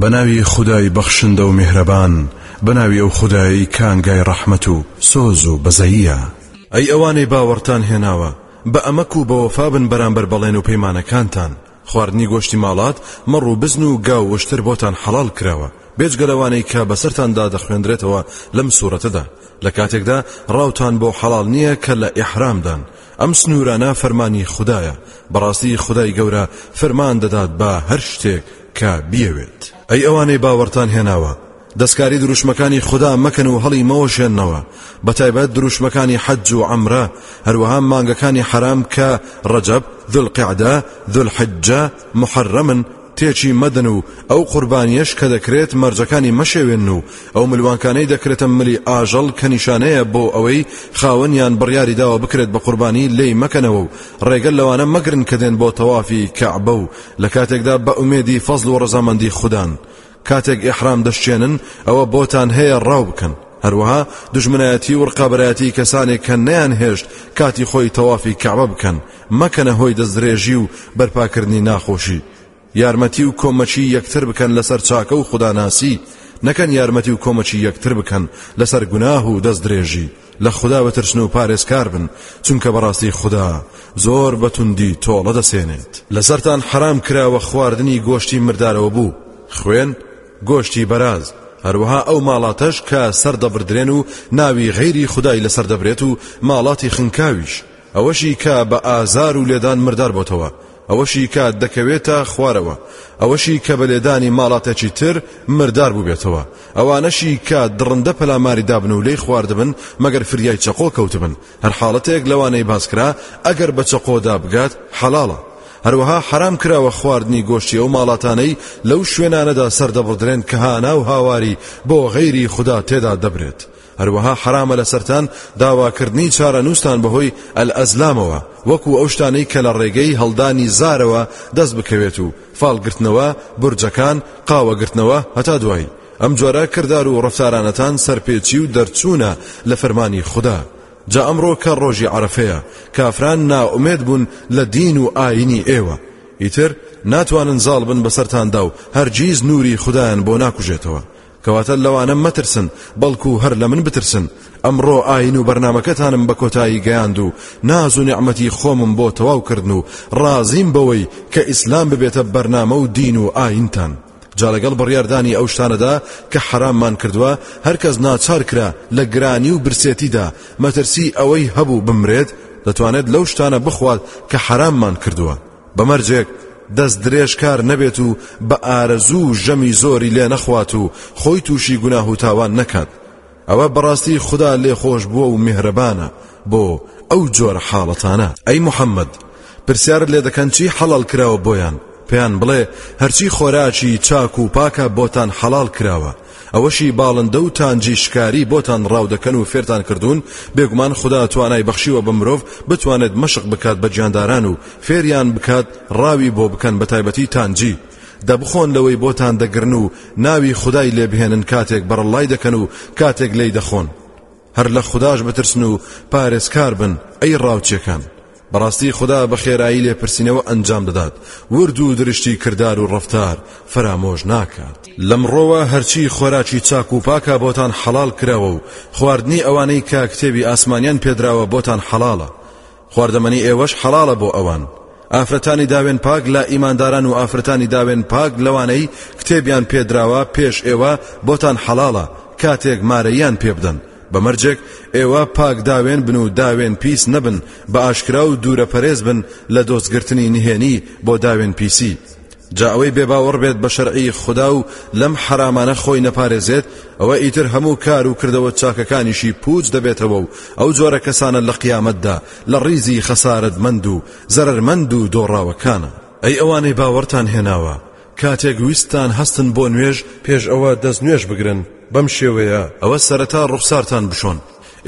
بە ناوی خودای بەخشندە و میهرەبان، بە ناوی ئەو خودایەی کانگای ڕەحمەت و سۆز و بەزەییە. ئەی ئەوانەی باوەڕتان هێناوە، بە ئەمەک و بەوەفا بن بەرامبەر بەڵێن و پەیمانەکانتان، خواردنی گۆشتی ماڵات، مەڕ و بزن و گا و وشتر بۆتان حەڵاڵ کراوە، بێجگە لەوانەی کە بەسەرتاندا دەخوێندرێتەوە لەم سورەتەدا، لە کاتێکدا ڕاوتان بۆ حەڵاڵ نییە کە لە ئیحرامدان، ئەم سنوورانە فەرمانی خودایە، بەڕاستی خودای گەورە فەرمان دەدات بە هەر شتێک، کە بیەوێت. ئەی ئەوانەی باوەڕتان هێناوە، دەستکاری دروشمەکانی خودا مەکەن و هەڵی مەوەشێننەوە، بەتایبەت دروشمەکانی حەج و عەمرە، هەروەها مانگەکانی حەرام کە، ڕەجەب، ذوالقعدە، ذوالحجە، محەرەمن، تێکی مەدەن و ئەو قوربانییەش کە دەکرێت مەرجەکانی مەشێوێنن و ئەو ملوانکانەی دەکرێتە ملی ئاژەڵ کە نیشانەیە بۆ ئەوەی خاوەنیان بڕیاری داوە بکرێت بە قوربانی لێی مەکەنەوە و ڕێگە لەوانە مەگرن کە دێن بۆ تەوافی کەعبە و لە کاتێکدا بە ئومێدی فەزڵ و ڕەزامەندی خودان کاتێک ئیحرام دەشچێنن ئەوە بۆتان هەیە ڕاو بکەن هەروەها دژمنایەتی و ڕقابەتی کەسانێک کە نەیان هێشت کاتی خۆی تەوافی کەعبە بکەن مەکەنە هۆی دەستدرێژی و بەرپاکردنی ناخۆشی یارمەتی و کۆمەچی یەکتر بکەن لەسەر چاکە و خوداناسی نەکەن یارمەتی و کۆمەچی یەکتر بکەن لەسەر گوناه و دەستدرێژی لە خودا بترسن و پارێزکار بن چونکە بەڕاستی خودا زۆر بە توندی تۆڵە دەسێنێت لەسەرتان حەرام کراوە خواردنی گۆشتی مردارەوە بوو خوێن گۆشتی بەراز هەروەها ئەو ماڵاتەش کە سەردەبردرێن و ناوی غەیری خودای لەسەر دەبرێت و ماڵاتی خنکاویش ئەوەشی کە بە ئازار و لێدان مردار بۆتەوە، ئەوەشی کە دەکەوێتە خوارەوە، ئەوەشی کە بە لێدانی ماڵاتێکی تر مردار بووبێتەوە، ئەوانەشی کە دڕندە پەلاماری دابن و لێی خواردبن مەگەر فریای چەقۆ کەوتبن، هەر حاڵەتێک لەوانەی باس کرا ئەگەر بە چەقۆدا بگات حەڵاڵە. هەروەها حەرام کراوە خواردنی گۆشتی ئەو ماڵاتانەی لەو شوێنانەدا سەردەبڕدرێن کە هانا و هاواری بۆ غەیری خودا تێدا دەبرێت، هەروەها حەرامە لەسەرتان داواکردنی چارەنووستان بەهۆی الازلامەوە، وەکو ئەو شتانەی کە لە ڕێگەی هەڵدانی زارەوە دەست بکەوێت و فاڵ گرتنەوە، برجەکان، قاوە گرتنەوە. هەتا دوایی. ئەم جۆرە کردار و ڕەفتارانەتان سەرپێچی و دەرچوونە لە فەرمانی خودا. جا ئەمڕۆ کە ڕۆژی عەرەفەیە، کافران نائومێد بوون لە دین و ئایینی ئێوە. ئیتر ناتوانن زاڵ بن بەسەرتاندا و هەرگیز نووری خودایان بۆ ناکوژێتەوە. کەواتە لەوانە مەترسن بەڵکو هەر لە من بترسن، ئەمڕۆ ئاین و بەرنامەکەتانم بە کۆتایی گەیاند و ناز و نیعمەتی خۆمم بۆ تەواو کردن و ڕازیم بەوەی کە ئیسلام ببێتە بەرنامە و دین و ئاینتان. جا لەگەڵ بڕیاردانی ئەو شتانەدا کە حەراممان کردووە هەرکەس ناچار کرا لە گرانی و برسێتیدا مەترسی ئەوەی هەبوو بمرێت دەتوانێت لەو شتانە بخوات کە حەراممان کردووە بە مەرجێک دەست درێژکار نەبێت و بە ئارەزوو و ژەمی زۆری لێ نەخوات و خۆی تووشی گوناه و تاوان نەکات ئەوە بەڕاستی خدا لێخۆش بووە و میهرەبانە بۆ ئەو جۆرە حاڵەتانە ئەی محەممەد پرسیارت لێ دەکەن چی حەڵال کراوە بۆیان پێیان بڵێ هەرچی خۆراکی چاک و پاکە بۆتان حەڵال کراوە ئەوەشی باڵندە و تانجی شکاری بۆتان ڕاودەکەن و فێرتان کردوون، بێگومان خودا توانای بەخشیوە بە مرۆڤ بتوانێت مەشق بکات بە گیانداران و فێریان بکات ڕاوی بۆ بکەن بەتایبەتی تانجی دەبخۆن لەوەی بۆتان دەگرن و ناوی خودای لێبهێنن کاتێک بەڕەڵڵای دەکەن و کاتێک لێی دەخۆن. هەر لە خوداش بترسن و پارێزکار بن ئەی ڕاوچێکان بەڕاستی خدا بە خێرایی لێپرسینەوە ئەنجام دەدات ورد و درشتی کردار و ڕفتار فەرامۆش ناکات لەمڕۆوە هەرچی خۆراکی چاک و پاکە بۆتان حەڵال کراوە و خواردنی ئەوانەی کە کتێبی ئاسمانیان پێدراوە بۆتان حەڵاڵە خواردەمەنی ئێوەش حەڵاڵە بۆ ئەوان. ئافرەتانی داوێن پاک لە ئیمانداران و ئافرەتانی داوێن پاک لەوانەی کتێبیان پێدراوە پێش ئێوە بۆتان حەڵاڵە کاتێک مارەییان پێبدەن، بە مەرجێک ئێوە پاک داوێن بن و داوێن پیس نەبن بە ئاشکرا و دوورە پەرێز بن لە دۆزگرتنی نهێنی بۆ داوێن پیسی. جا ئەوەی بێ باوەڕ بێت بە شەرعی خودا و لەم حەرامانە خۆی نەپارێزێت ئەوە ئیتر هەموو کار و کردەوە چاکەکانیشی پووچ دەبێتەوە و ئەو جۆرە کەسانە لە قیامەتدا لە ڕیزی خەسارەتمەند و زەرەرمەند و دۆڕاوەکانە ئەی ئەوانەی باوەڕتان هێناوە کاتێک ویستتان هەستن بۆ نوێژ پێش ئەوە دەست نوێژ بگرن بەم شێوەیە ئەوە سەرەتا ڕوخسارتان بشۆن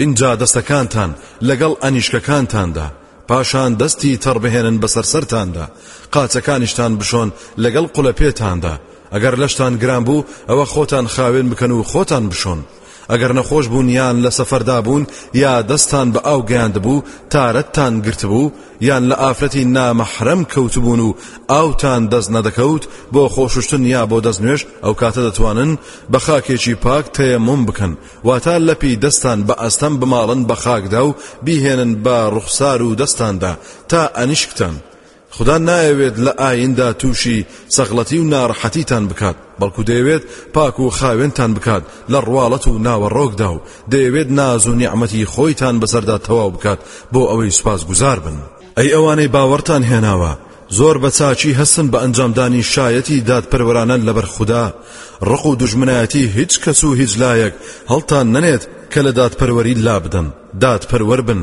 ئینجا دەستەکانتان لەگەڵ ئەنیشکەکانتاندا پاشان دەستی تەڕ بهێنن بەسەر سەرتاندا، قاچەکانیشتان بشۆن لەگەڵ قولە پێتاندا، ئەگەر لەشتان گران بوو ئەوە خۆتان خاوێن بکەن و خۆتان بشۆن، ئەگەر نەخۆش بوون یان لە سەفەردا بوون یا دەستتان بە ئاو گەیاندبوو تا رەتتان گرتبوو یان لە ئافرەتی نامەحرەم کەوتبوون و ئاوتان دەست نەدەکەوت بۆ خۆشوشتن یا بۆ دەست نوێژ ئەو کاتە دەتوانن بە خاکێکی پاک تەیەموم بکەن واتە لەپی دەستان بە ئەستەم بماڵن بە خاکدا و بیهێنن بە ڕوخسار و دەستاندا تا ئەنیشکتان خدا نایەوێت لە ئایندا تووشی سەغڵەتی و ناڕەحەتیتان بکات بەڵکو دەیەوێت پاک و خاوێنتان بکات لە ڕواڵەت و ناوەڕۆکدا و دەیەوێت ناز و نیعمەتی خۆیتان بەسەردا تەواو بکات بۆ ئەوەی سوپاس گوزار بن ئەی ئەوانەی باوەڕتان هێناوە زۆر بە چاکی هەستن بە ئەنجامدانی شایەتی دادپەروەرانە لەبەر خودا، ڕق و دوژمنایەتی هیچ کەس و هیچ لایەک هەڵتان نەنێت کە لە دادپەروەری لابدەن، دادپەروەر بن،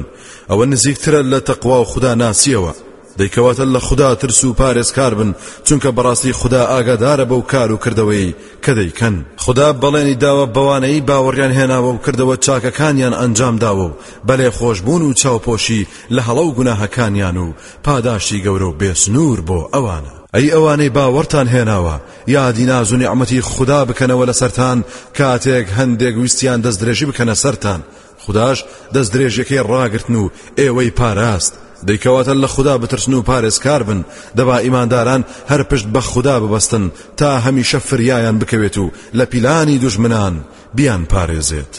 ئەوە نزیکترە لە تەقوا و خودا ناسیەوە، دەی کەواتە لە خودا ترس و پارێزکار بن، چونکە بەڕاستی خودا ئاگادارە بەو کار و کردەوەیەی کە دەیکەن. خودا بەڵێنی داوە بەوانەی باوەڕیان هێناوە و کردەوە چاکەکانیان ئەنجام داوە و بە لێخۆشبوون و چاوپۆشی لە هەڵە و گوناهەکانیان و پاداشتی گەورە و بێ سنوور بۆ ئەوانە. ئەی ئەوانەی باوەڕتان هێناوە، یادی ناز و نیعمەتی خودا بکەنەوە لەسەرتان کاتێک هەندێک ویستیان دەستدرێژی بکەنە سەرتان، خوداش دەستدرێژیەکەی ڕاگرتن و ئێوەی پاراست، دەی کەواتە لە خودا بترسن و پارێزکار بن، دەبا ئیمانداران هەر پشت بە خودا ببەستن تا هەمیشە فریایان بکەوێت و لە پیلانی دوژمنان بیانپارێزێت.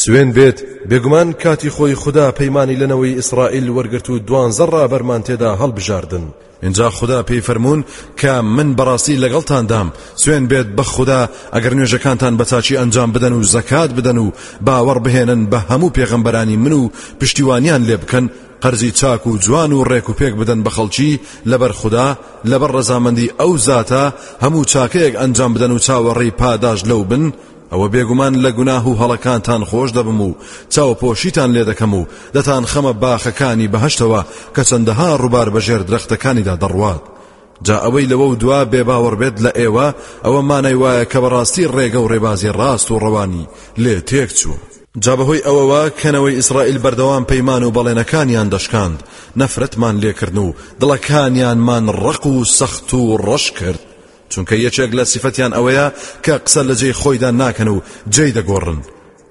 سوێن بێت بێگومان کاتی خۆی خودا پەیمانی لە نەوەی ئیسرائیل وەرگرت و دوانزە ڕابەرمان تێدا هەڵبژاردن اینجا خودا پێی فەرموون کە من بەڕاستی لەگەڵتاندام سوێن بێت بە خودا ئەگەر نوێژەکانتان بە چاچی ئەنجام بدەن و زەکات بدەن و باوەڕ بهێنن بە هەموو پێغەمبەرانی من و پشتیوانیان لێ بکەن قەرزی چاک و جوان و ڕێک و پێک بدەن بە خەڵکی لەبەر خودا لەبەر ڕەزامەندی ئەو زاتە هەموو چاکەیەک ئەنجام بدەن و چاوەڕێی پاداش لەو بن ئەوە بێگومان لە گوناه و هەڵەکانتان خۆش دەبم و چاوپۆشیتان لێ دەکەم و دەتانخەمە باخەکانی بەهەشتەوە کە چەندەها ڕووبار بەژێر درەختەکانیدا دەڕوات جا ئەوەی لەوە و دوا بێباوەڕ بێت لە ئێوە ئەوە مانای وایە کە بەڕاستی ڕێگە و ڕێبازی ڕاست و ڕەوانی لێ تێک چووە جا بەهۆی ئەوەوە کەنەوەی ئیسرائیل بەردەوام پەیمان و بەڵێنەکانیان دەشکاند نەفرەتمان لێکردن و دڵەکانیانمان ڕەق و سەخت و ڕەش کرد چونکە یەکێک لە سیفەتیان ئەوەیە کە قسە لە جێی خۆیدا ناکەن و جێی دەگۆڕن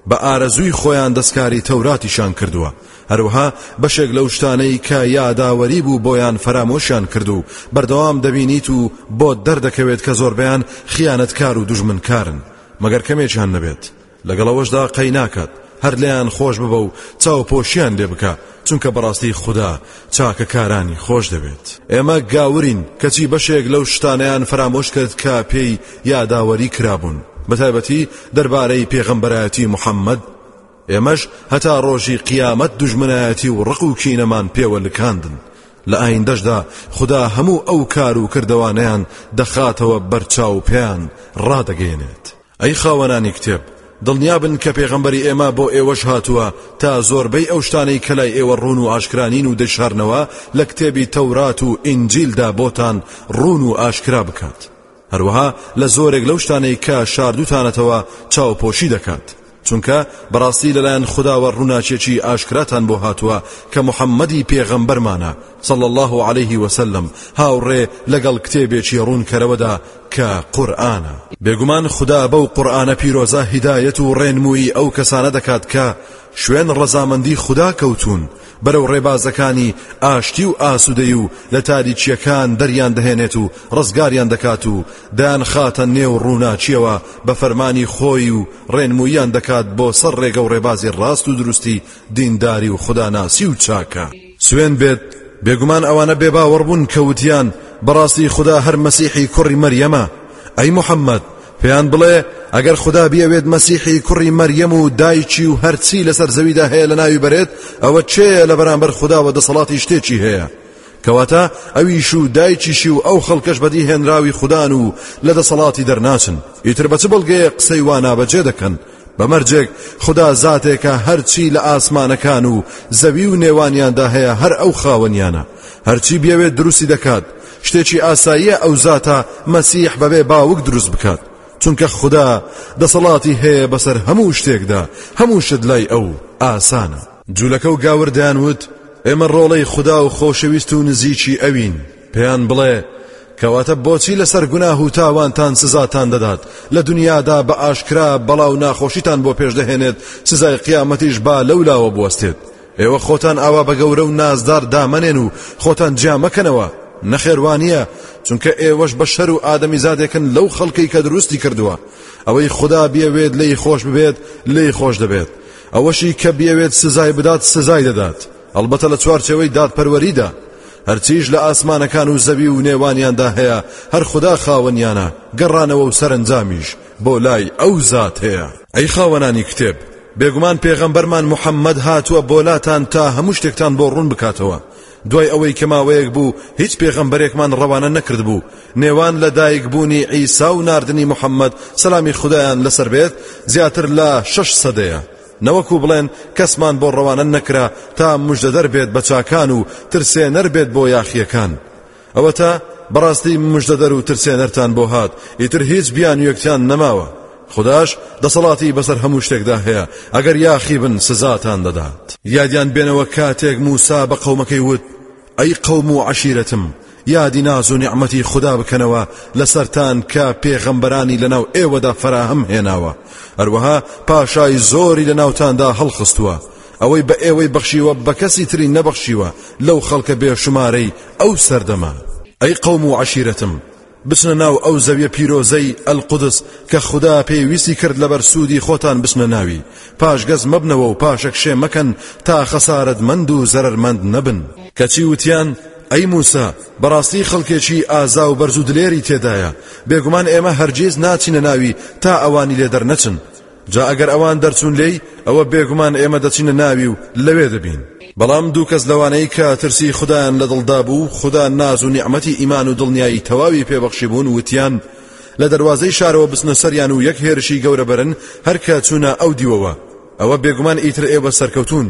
بە ئارەزووی خۆیان دەستکاری تەوراتیشان کردووە هەروها بەشێک لەو شتانەی کە یاداوەری بوو بۆیان فەرامۆشیان کرد و بەردەوام دەبینیت و بۆ دەردەکەوێت کە زۆربیان خیانەتکار و دژمنکارن مەگەر کەمێکیان نەبێت لەگەڵ ئەوەشدا قەی ناکات هەر لێیان خۆش ببە و چاوپۆشیان لێ بکە چونکە بەڕاستی خودا چاکە کارانی خۆش دەوێت ئێمە گاورین کەچی بەشێک لەو شتانیان فرامۆش کرد کە پێی یاداوەری کرابوون بەتایبەتی دەربارەی پێغەمبەرایەتی محەممەد ئێمەش هەتا ڕۆژی قیامەت دژمنایەتی و ڕق و کینەمان پێوە لکاندن لە ئایندەشدا خدا هەموو ئەو کار و کردەوانیان دەخاتەوە بەرچاو پێیان ڕادەگەێنێت ئەی خاوەنانی کتێب، دڵنیا بن کە پێغەمبەری ئێمە بۆ ئێوەش هاتووە تا زۆربەی ئەو شتانەی کە لای ئێوە ڕوون و ئاشکرا نین و دەیشارنەوە لە کتێبی تەورات و ئینجیلدا بۆتان ڕوون و ئاشکرا بکات هەروەها لە زۆرێک لەو شتانەی کە شاردوتانەتەوە چاوپۆشی دەکات چونکە بەڕاستی لەلایەن خداوە ڕووناچێکی ئاشکراتان بۆ هاتووە کە محەممەدی پێغەمبەرمانە صلى الله عليه وسلم هاوڕێ لەگەڵ کتێبێکی ڕوونکەرەوەدا کە قورئانە. بێگومان خودا بەو قورئانە پیرۆزە هیدایەت و ڕێنموویی ئەو کەسانە دەکات کە شوێن ڕەزامەندی خودا کەوتوون، بەرەو ڕێبازەکانی ئاشتی و ئاسوودەیی و لە تاریکییەکان دەریان دەهێنێت و ڕزگاریان دەکات و دەیانخاتە نێو ڕووناکییەوە بە فەرمانی خۆی و ڕێنمووییان دەکات بۆ سەر ڕێگە و ڕێبازی ڕاست و دروستی دینداری و خوداناسی و چاکە سوێن بێت بێگومان ئەوانە بێباوەڕبوون کە وتیان بەڕاستی خدا هەر مەسیحی کوڕی مەریەمە ئەی محەممەد پێیان بڵێ ئەگەر خدا بیەوێت مەسیحی کوڕی مەریەم و دایکی و هەرچی لەسەر زەویدا هەیە لە ناوی بەرێت ئەوە چێە لە بەرامبەر خداوە دەسەڵاتی شتێکی هەیە کەواتە ئەویش و دایکیشی و ئەو خەڵکەش بەدی هێنراوی خوددان و لە دەسەڵاتی دەرناچن ئیتر بەچ بەڵگەیە قسەی وا نابەجێ دەکەن بە مەرجێک خودا زاتێکە هەرچی لە ئاسمانەکان و زەوی و نێوانیاندا هەیە هەر ئەو خاوەنیانە هەرچی بێوێت دروستی دەکات شتێکی ئاساییە ئەو زاتە مەسیح بەبێ باوک دروست بکات چونکە خودا دەسەڵاتی هەیە بەسەر هەموو شتێکدا هەموو شت لای ئەو ئاسانە جوولەکە و گاوردیان وت ئێمە ڕۆڵەی خودا و خۆشەویست و نزیکی ئەوین پێیان بڵێ کەواتە بۆچی لەسەر گوناه و تاوانتان سزاتان دەدات لە دنیادا بە ئاشکرا بەڵا و ناخۆشیتان بۆ پێش دەهێنێت سزای قیامەتیش با لەولاوە بوەستێت ئێوە خۆتان ئاوا بە گەورە و نازدار دامەنێن و خۆتان جیامەکەنەوە نەخێوانییە چونکە ئێوەش بە شەر و ئادەمی زادێکن لەو خەڵکەی کە دروستی کردووە ئەوەی خدا بیەوێت لی خۆش ببێت لی خۆش دەبێت ئەوەشی کە بیەوێت سزای بدات سزای دەدات هەڵبەتە لە چوارچێوەی دادپەروەریدا هەرچیش لە ئاسمانەکان و زەوی و نێوانیاندا هەیە هەر خودا خاوەنیانە گەڕانەوە و سەرنجامیش بۆ لای ئەو زات هەیە ئەی خاوەنانی کتێب بێگومان پێغەمبەرمان محەممەد هاتووە بۆلاتان تا هەموو شتێکتان بۆ ڕوون بکاتەوە دوای ئەوەی کە ماوەیەک بوو هیچ پێغەمبەرێکمان ڕەوانە نەکرد بوو نێوان لە دایک بوونی عیسا و ناردنی محەممەد سەلامی خدایان لەسەر بێت زیاتر لە شش سەدەیە نەوەکو بڵێن کەسمان بۆ ڕەوانە نەکرا تا مژدەدەر بێت بە چاکان و ترسێنەر بێت بۆ یاخییەکان ئەوەتا بەڕاستی مژدەدەر و ترسێنەرتان بۆ هات ئیتر هیچ بیان و یەکتیان نەماوە خداش دەسەڵاتی بەسەر هەموو شتێکدا هەیە ئەگەر یاخی بن سزاتان دەدات یادیان بێنەوە کاتێک موسا بە قەومەکەی وت ئەی قەوم و عەشیرەتم یادی ناز و نیعمەتی خودا بکەنەوە لەسەرتان کە پێغەمبەرانی لەناو ئێوەدا فەراهەم هێناوە هەروەها پاشای زۆری لە ناوتاندا هەڵخستووە ئەوەی بە ئێوەی بەخشیوە بە کەسی تری نەبەخشیوە لەو خەڵکە بێشمارەی ئەو سەردەمە ئەی قەوم و عەشیرەتم بچنە ناو ئەو زەویە پیرۆزەی، القدس، کە خودا پێی ویستی کرد لەبەر سوودی خۆتان بچنە ناوی، پاش گەز مەبنەوە و پاشەکشێ مەکەن تا خەسارەتمەند و زەرەرمەند نەبن. کەچی وتیان، ئەی موسا، بەڕاستی خەڵکێکی ئازا و بەرز و دلێری تێدایە، بێگومان ئێمە هەرگیز ناچینە ناوی تا ئەوانی لێ دەرنەچن. جا ئەگەر ئەوان دەرچوون لێی ئەوە بێگومان ئێمە دەچینە ناوی و لەوێ دەبین بەڵام دوو کەس لەوانەی کە ترسی خودایان لە دڵدا بوو و خودا ناز و نیعمەتی ئیمان و دڵنیایی تەواوی پێبەخشی بوون وتیان لە دەروازەی شارەوە بچنە سەریان و یەک هێرشی گەورە بەرن هەر کە چوونە ئەو دیوەوە ئەوە بێگومان ئیتر ئێوە سەرکەوتون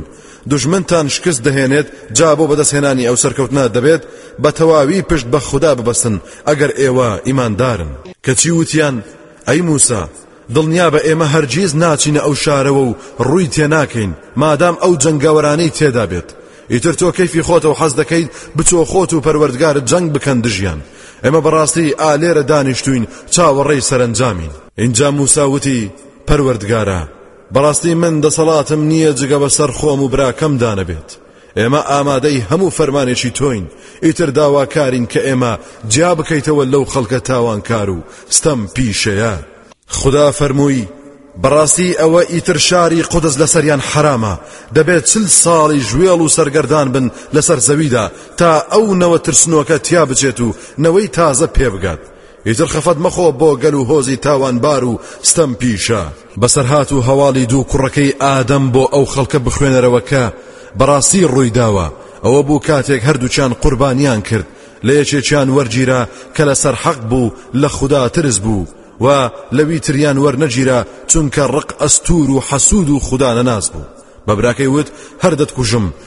دژمنتان شکست دەهێنێت جا بۆ بەدەستهێنانی ئەو سەرکەوتنە دەبێت بە تەواوی پشت بە خوددا ببەستن ئەگەر ئێوە ئیماندارن کەچی وتیان ئەی موسا دڵنیابە ئێمە هەرگیز ناچینە ئەو شارەوە و ڕووی تێناکەین مادام ئەو جەنگاوەرانەی تێدا بێت ئیتر تۆ کەیفی خۆتەوە حەز دەکەیت بچۆ خۆت و پەروەردگارت جەنگ بکەن دژیان ئێمە بەڕاستی ئا لێرە دانیشتوین چاوەڕێی سەرەنجامین ئینجا موسا وتی پەروەردگارە بەڕاستی من دەسەڵاتم نییە جگە بەسەر خۆم و براکەم دانەبێت ئێمە ئامادەی هەموو فەرمانێکی تۆین، ئیتر داواکارین کە ئێمە جیا بکەیتەوە لەو خەڵکە تاوانکار و ستەم پیشەیە. خودا فەرمووی، بەڕاستی ئەوە ئیتر شاری قودس لەسەریان حەرامە، دەبێت چل ساڵیش وێڵ و سەرگەردان بن لەسەر زەویدا تا ئەو نەوە ترسنۆکە تیا بچێت و نەوەی تازە پێبگات. ئیتر خەفەت مەخۆ بۆ گەل و هۆزی تاوانبار و ستەم پیشە. بەسەرهات و هەواڵی دوو کوڕەکەی ئادەم بۆ ئەو خەڵکە بخوێنەرەوە کە بەڕاستی ڕوویداوە ئەوە بوو کاتێک هەردووچان قوربانیان کرد لە یەکێکیان وەرگیرا کە لەسەر حەق بوو لە خودا ترس بوو و لەوی تریان وەرنەگیرا چونکە ڕق ئەستور و حەسود و خودا نەناس بوو بە براکەی وت هەر دەتکوژم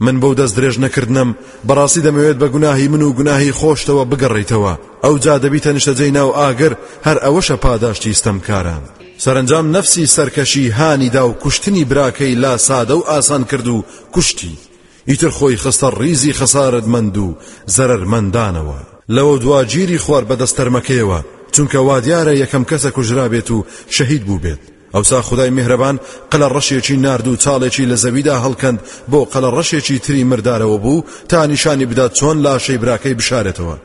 من بەو دەست درێژ نەکردنەم بەڕاستی دەمەوێت بە گوناهی من و گوناهی خۆشتەوە بگەڕێیتەوە ئەوجا دەبیتە نیشتەجێی ناو ئاگر هەر ئەوەشە پاداشتی ستەمکاران سەرەنجام نەفسی سەرکەشی هانی دا و کوشتنی براکەی لا سادە و ئاسان کرد و کوشتی ئیتر خۆی خستە ڕیزی خەسارەتمەند و زەرەرمەندانەوە لەوە دوا گیری خوار بە دەستەرمەکەیەوە چونکە وادیارە یەکەم کەسە کوژرابێت و شەهید بووبێت ئەوسا خودای میهرەبان قەلەڕەشێکی نارد و چاڵێکی لە زەویدا هەڵکەند بۆ قەلەڕەشێکی تری مردارەوە بوو تا نیشانی بدات چۆن لاشەی براکەی بشارێتەوە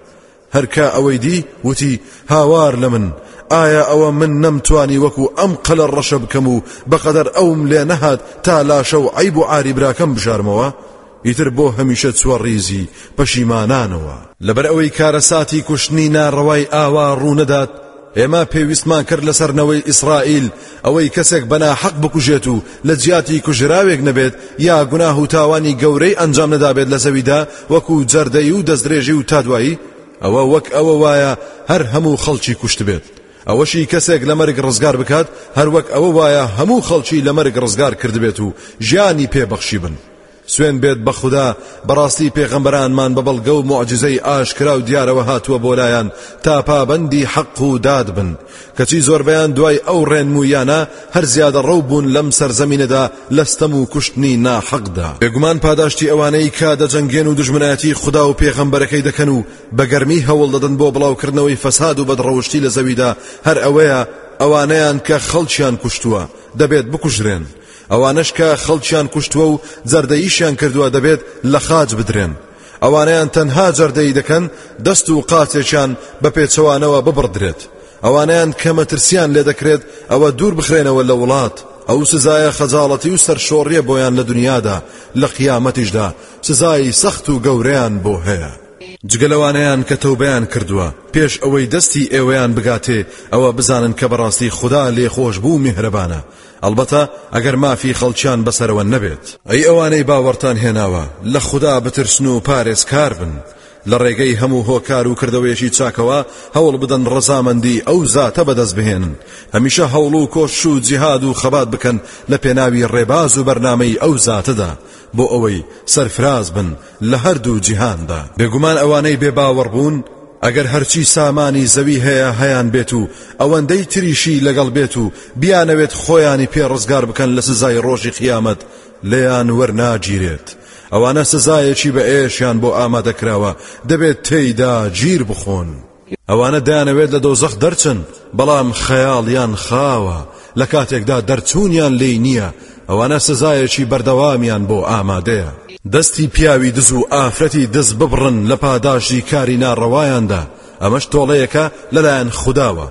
هەرکە ئەوەی دی وتی هاوار لە من ئایا ئەوە من نەمتوانی وەکو ئەم قەلە ڕەشە بکەم و بەقەدەر ئەوم لێ نەهات تا لاشە و عیب و عاری براکەم بژارمەوە ئیتر بۆ هەمیشە چووە ڕیزی پەشیمانانەوە. لەبەر ئەوەی کارەساتی کوشتنی ناڕەوای ئاوا ڕوونەدات، ئێمە پێویستمان کرد لەسەر نەوەی ئیسرائیل ئەوەی کەسێک بە ناحەق بکوژێت و لە جیاتی کوژراوێک نەبێت یا گوناه و تاوانی گەورەی ئەنجام نەدابێت لە زەویدا وەکو جەردەی و دەستدرێژی و تادوایی ئەوە وەک ئەوە وایە هەر هەموو خەڵکی کوشتبێت ئەوەشی کەسێک لە مەرگ ڕزگار بکات هەروەک ئەوە وایە هەموو خەڵکی لە مەرگ ڕزگار کردبێت و ژیانی پێ بەخشیبن سوێن بێت بە خودا بەڕاستی پێغەمبەرانمان بە بەڵگە و معجزەی ئاشکرا و دیارەوە هاتووە بۆ لایان تا پابەندی حەق و داد بن کەچی زۆربەیان دوای ئەو ڕێنموویانە هەر زیادە ڕەو بوون لەم سەرزەمینەدا لە ستەم و کوشتنی ناحەقدا بێگومان پاداشتی ئەوانەی کە دەجەنگێن و دژمنایەتی خودا و پێغەمبەرەکەی دەکەن و بە گەرمی هەوڵ دەدەن بۆ بڵاوکردنەوەی فەساد و بەدڕەوشتی لە زەویدا هەر ئەوەیە ئەوانەیان کە خەڵکیان کوشتووە دەبێت بکوژرێن ئەوانەش کە خەڵکیان کوشتووە و جەردەییشیان کردووە دەبێت لە خاچ بدرێن ئەوانەیان تەنها جەردەیی دەکەن دەست و قاچێکیان بە پێچەوانەوە ببڕدرێت ئەوانەیان کە مەترسیان لێ دەکرێت ئەوە دوور بخرێنەوە لە وڵات ئەو سزایە خەجاڵەتی و سەرشۆڕیە بۆیان لە دنیادا لە قیامەتیشدا سزایی سەخت و گەورەیان بۆ هەیە جگەلەوانەیان کە تەوبەیان کردووە پێش ئەوەی دەستی ئێوەیان بگاتێ ئەوە بزانن کە بەڕاستی خوددا لێخۆش بوو میهرەبانە ئەڵبەتە ئەگەر مافی خەڵکیان بەسەرەوە نەبێت. ئەی ئەوانەی باوەڕتان هێناوە، لە خودا بترسن و پارێزکار بن، لە ڕێگەی هەموو هۆکار و کردەوەیەکی چاکەوە هەوڵ بدەن ڕەزامەندیی ئەو زاتە بەدەست بهێنن، هەمیشە هەوڵ و کۆشش و جیهاد و خەبات بکەن لە پێناوی ڕێباز و بەرنامەی ئەو زاتەدا، بۆ ئەوەی سەرفراز بن لە هەردوو جیهاندا بێگومان ئەوانەی بێ باوەڕ بوون ئەگەر هەرچی سامانی زەوی هەیە هەیان بێت و ئەوەندەی تریشی لەگەڵ بێت و بیانەوێت خۆیانی پێ ڕزگار بکەن لە سزای ڕۆژی قیامەت لێیان وەرناگیرێت ئەوانە سزایەکی بە ئێشیان بۆ ئامادەکراوە دەبێت تێیدا گیر بخۆن ئەوانە دەیانەوێت لە دۆزەخ دەرچن بەڵام خەیاڵیان خاوە لە کاتێکدا دەرچوونیان لێی نییە ئەوانە سزایەکی بەردەوامیان بۆ ئامادەیە دەستی پیاوی دز و ئافرەتی دز ببڕن لە پاداشی کاری ناڕەوایاندا ئەمەش تۆڵەیەکە لەلایەن خودداوە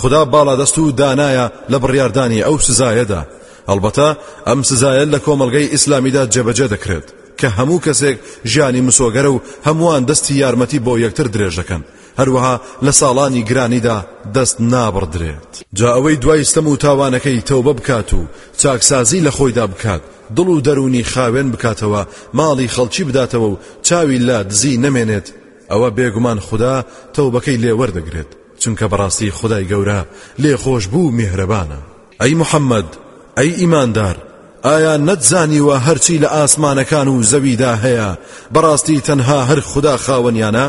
خدا باڵادەست و دانایە لە بڕیاردانی ئەو سزایەدا هەڵبەتە ئەم سزایە لە کۆمەلگەی ئیسلامیدا جێبەجێ دەکرێت کە هەموو کەسێک ژیانی مسۆگەرە و هەمووان دەستی یارمەتی بۆ یەکتر درێژ دەکەن، هەروەها لە ساڵانی گرانیدا دەست نابڕدرێت. جا ئەوەی دوای ستەم و تاوانەکەی تەوبە بکات و چاکسازی لە خۆیدا بکات، دڵ و دەروونی خاوێن بکاتەوە، ماڵی خەڵکی بداتەوە و چاوی لە دزی نەمێنێت، ئەوە بێگومان خودا تەوبەکەی لێ وەردەگرێت، چونکە بەڕاستی خودای گەورە لێخۆشبوو و میهرەبانە. ئەی محەمەد، ئەی ئیماندار، ئایا نەتزانیوە هەرچی لە ئاسمانەکان و زەویدا هەیە بەڕاستی تەنها هەر خودا خاوەنیانە،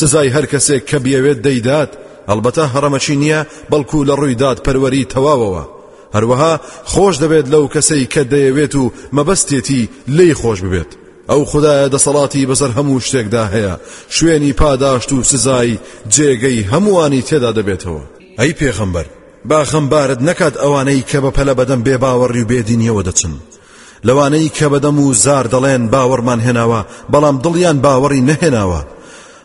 سزای هەر کەسێک کە بیەوێت دەیدات، هەڵبەتە هەڕەمەکی نییە بەڵکو لە ڕووی دادپەروەری تەواوەوە، هەروەها خۆش دەبێت لەو کەسەی کە دەیەوێت و مەبەستێتی لێی خۆش ببێت. ئەو خودایە دەسەڵاتی بەسەر هەموو شتێکدا هەیە، شوێنی پاداشت و سزای جێگەی هەمووانی تێدا دەبێتەوە. ئەی پێغەمبەر با خەمبارت نەکات ئەوانەی کە بە پەلە بەدەم بێ باوەڕی و بێدینیەوە دەچن لەوانەی کە بەدەم و زار دەڵێن باوەڕمان هێناوە بەڵام دڵیان باوەڕی نەهێناوە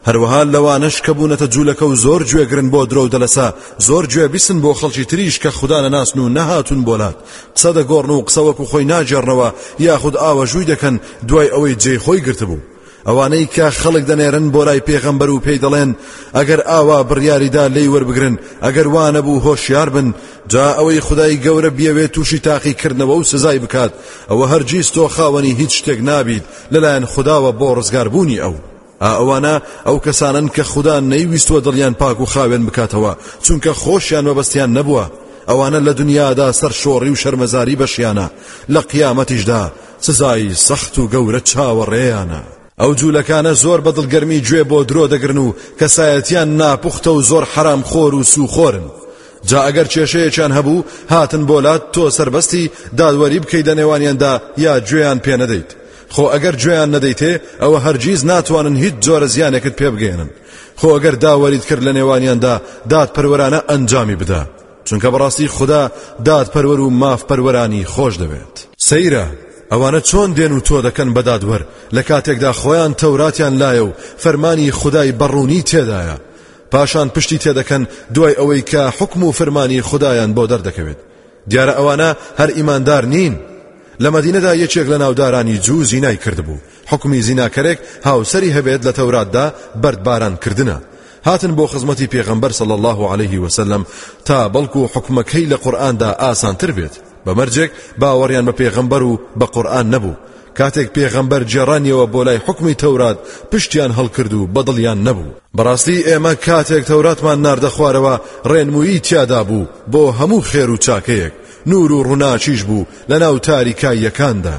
هەروەها لەوانەش کە بوونەتە جوولەکە و زۆر گوێگرن بۆ درۆ و دەلەسە زۆر گوێ بیسن بۆ خەڵکی تریش کە خوددا نەناسن و نەهاتون بۆلات قسە دەگۆڕن و قسەوەکو خۆی ناجێڕنەوە یاخود ئاوەژووی دەکەن دوای ئەوەی جێی خۆی گرتبوو ئەوانەی کە خەڵک دەنێرن بۆ لای پێغەمبەر و پێی دەڵێن ئەگەر ئاوا بڕیاریدا لی وەربگرن ئەگەر وانە بوو هۆشیار بن جا ئەوەی خدای گەورە بیەوێت تووشی تاقیکردنەوە و سزای بکات ئەوە هەرگیز تۆ خاوەنی هیچ شتێک نابیت لەلایەن خداوە بۆ ڕزگاربوونی ئەو ئەوانە ئەو کەسانن کە خوددا نەیویستوە دڵیان پاک و خاوێن بکاتەوە چونکە خۆشیان وەبەستیان نەبووە ئەوانە لە دنیادا سەر شۆڕی و شەرمەزاری بەشیانە لە قیامەتیشدا سزای سەخت و گەورە چاوەڕێیانە. ئەو جوولەکانە زۆر بە دڵگەرمی گوێ بۆ درۆ دەگرن و کەسایەتیان ناپوختە و زۆر حەرامخۆر و سووخۆرن. جا ئەگەر کێشەیەکیان هەبوو هاتن بۆ لات تۆ سەربەستی دادوەری بکەیت لە نێوانیاندا یا گوێیان پێ نەدەیت. خۆ ئەگەر گوێیان نەدەیتێ ئەوە هەرگیز ناتوانن هیچ جۆرە زیانێکت پێ بگەیەنن. خۆ ئەگەر داوەریت کرد لە نێوانیاندا دادپەروەرانە ئەنجامی بدە. چونکە بەڕاستی خودا دادپەروەر و مافپەروەرانی خۆش دەوێت. سەیرە ئەوانە چۆن دێن و تۆ دەکەن بە دادوەر لە کاتێکدا خۆیان تەوراتیان لایە و فەرمانی خودای بەڕوونی تێدایە پاشان پشتی تێدەکەن دوای ئەوەی کە حکم و فرمانی خدایان بۆ دەردەکەوێت دیارە ئەوانە هەر ئیماندار نین لە مەدینەدا یەکێک لە ناودارانی جوو زینای کردبوو حوکمی زیناکەرێک هاوسەری هەبێت لە تەوراتدا بەردباران کردنە هاتن بۆ خزمەتی پێغەمبەر صلی الله علیه وسلم تا بەڵکو حکومەکەی لە قورئاندا ئاسانتر بێت بەمەرجێک باوەڕیان بە پێغەمبەر و بە قورئان نەبوو کاتێک پێغەمبەر جێڕانیەوە بۆ لای حکومی تەورات پشتیان هەڵکرد و بەدڵیان نەبوو بەڕاستی ئێمە کاتێک تەوراتمان ناردە خوارەوە ڕێنمویی تیادا بوو بۆ هەموو خێر و چاکەیەک نور و ڕووناچیش بوو لە ناو تاریکاییەکاندا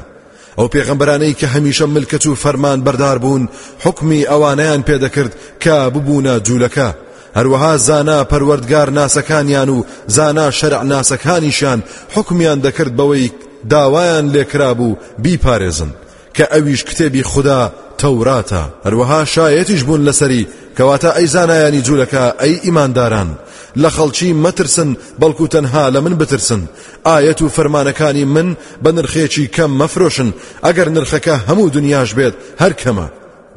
ئەو پێغەمبەرانەی کە هەمیشە ملکەچ و فەرمان بەردار بوون حکمی ئەوانەیان پێدەکرد کە ببوونە جوولەکە هەروەها زانا پەروەردگار ناسەکانیان و زانا شەرع ناسەکانیشان حکمیان دەکرد بەوەی داوایان لێکرابوو بیپارێزن کە ئەویش کتێبی خوددا تەوراتە هەروەها شایەتیش بوون لەسەری کەواتە ئەی زانایانی جوولەکە ئەی ئیمانداران لە خەڵکی مەترسن بەڵکو تەنها لە من بترسن ئایەت و فەرمانەکانی من بە نرخێکی کەم مەفرۆشن ئەگەر نرخەکە هەموو دنیاش بێت هەر کەمە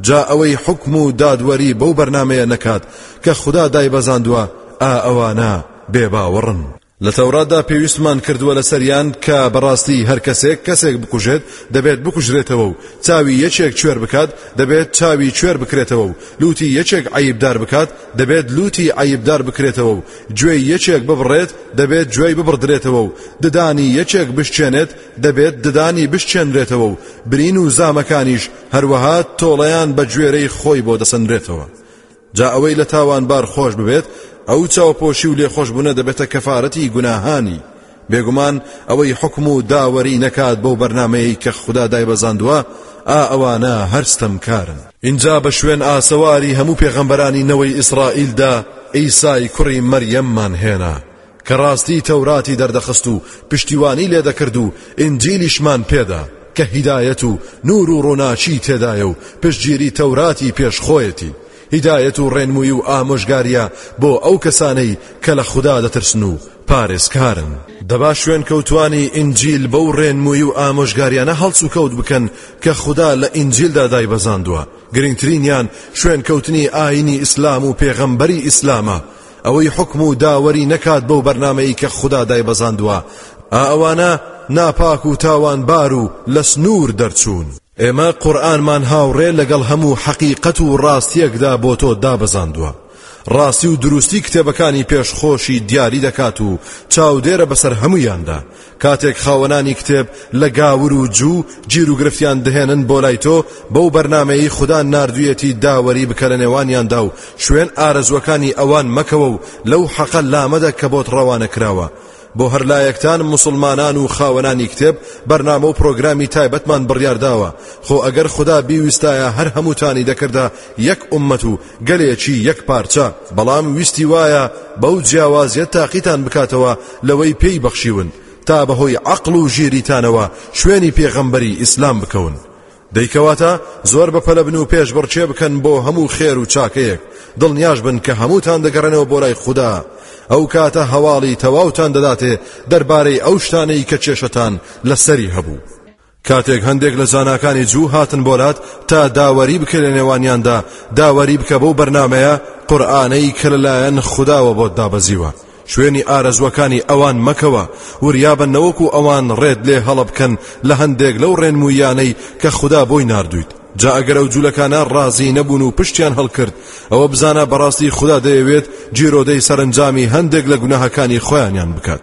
جا ئەوەی حکم و دادوەری بەو بەرنمەیە نەکات کە خوددا دایبەزاندووە ئا ئەوانە بێباوەڕن لە تەورادا پێویستمان کردووە لەسەریان کە بەڕاستی هەر کەسێک کەسێک بکوژێت دەبێت بکوژرێتەوە و چاوی یەکێک کوێر بکات دەبێت چاوی کوێر بکرێتەوە و لوتی یەکێک عیبدار بکات دەبێت لوتی عیبدار بکرێتەوە و گوێی یەکێک ببڕێت دەبێت گوێی ببڕدرێتەوە و ددانی یەکێک بشچێنێت دەبێت ددانی بشچێنرێتەوە و برین و زامەکانیش هەروەها تۆڵەیان بە گوێرەی خۆی بۆ دەسەنرێتەوە جا ئەوەی لە تاوانبار خۆش ببێت ئەو چاوپۆشی و لێخۆشببوونە دەبێتە کەفاەتی گوناهانی بێگومان ئەوەی حوکم و داوەری نەکات بەو بەرنامەیەی کە خودا دایبەزاندووە ئا ئەوانە هەر ستەمکارن. ئینجا بە شوێن ئاسەواری هەموو پێغەمبەرانی نەوەی ئیسرائیلدا عیسای کوڕی مەریەممان هێنا کە ڕاستی تەوراتی دەردەخست و پشتیوانی لێدەکرد و ئینجیلیشمان پێدا کە هیدایەت و نوور و ڕووناکیی تێدایە و پشتگیری تەوراتی پێش خۆیەتی هیدایەت و ڕێنمووی و ئامۆژگاریە بۆ ئەو کەسانەی کە لە خودا دەترسن و پارێزکارن. دەبا شوێنکەوتوانی ئینجیل بەو ڕێنمووی و ئامۆژگاریانە هەڵسوکەوت بکەن کە خودا لە ئینجیلدا دایبەزاندووە، گرنگترینیان شوێنکەوتنی ئایینی ئیسلام و پێغەمبەری ئیسلامە، ئەوەی حوکم و داوەری نەکات بەو بەرنامەی کە خودا دایبەزاندووە ئا ئەوانە ناپاک و تاوانبار و لە سنوور دەرچوون. ئێمە قورئانمان هاوڕێ لەگەڵ هەموو حەقیقەت و ڕاستییەکدا بۆ تۆ دابەزاندووە، ڕاستی و دروستی کتێبەکانی پێش خۆشی دیاری دەکات و چاودێرە بەسەر هەموویاندا، کاتێک خاوەنانی کتێب لە گاور و جوو گیر و گرفتیان دهێنن بۆ لای تۆ بەو بەرنمەیەی خوددا نردویەتی داوەری بکە لە نێوانیاندا و شوێن ئارەزوەکانی ئەوان مەکەوە و لەو حەقە لامەدە کە بۆت ڕەوانە کراوە بۆ هەر لایەکتان مسلمانان و خاوەنانی کتێب بەرنامە و پرۆگرامی تایبەتمان بڕیارداوە خۆ ئەگەر خوددا بیویستایە هەر هەمووتانی دەکردە یەک ئومەت و گەلێکی یەک پارچە بەڵام ویستی وایە بەو جیاوازیە تاقیتان بکاتەوە لەوەی پێی بەخشیون تا بەهۆی عەقڵ و ژیریتانەوە شوێنی پێغەمبەری ئیسلام بکەون دەیکەواتە زۆر بە پەلەبن و پێش بڕچێ بکەن بۆ هەموو خێر و چاکەیەک دڵنیاش بن کە هەمووتان دەگەڕێنەوە بۆ لای خوددا ئەو کاتە هەواڵی تەواوتان دەداتێ دەربارەی ئەو شتانەی کە کێشەتان لەسەری هەبوو کاتێک هەندێک لە زاناکانی جوو هاتن بۆ لات تا داوەری بکە لە نێوانیاندا داوەری بکە بەو بەرنمەیە قورآانەی کە لەلایەن خودداوە بۆت دابەزیوە شوێنی ئارەزوەکانی ئەوان مەکەوە وریابە نەوەکو ئەوان ڕێت لێ هەڵە بکەن لە هەندێک لەو ڕێنمویانەی کە خوددا بۆی نردویت جا ئەگەر ئەو جوولەکانە ڕازی نەبوون و پشتیان هەڵکرد ئەوە بزانە بەڕاستی خوددا دەیەوێت جیرۆدەی سەرنجامی هەندێک لە گوناهەکانی خۆیانیان بکات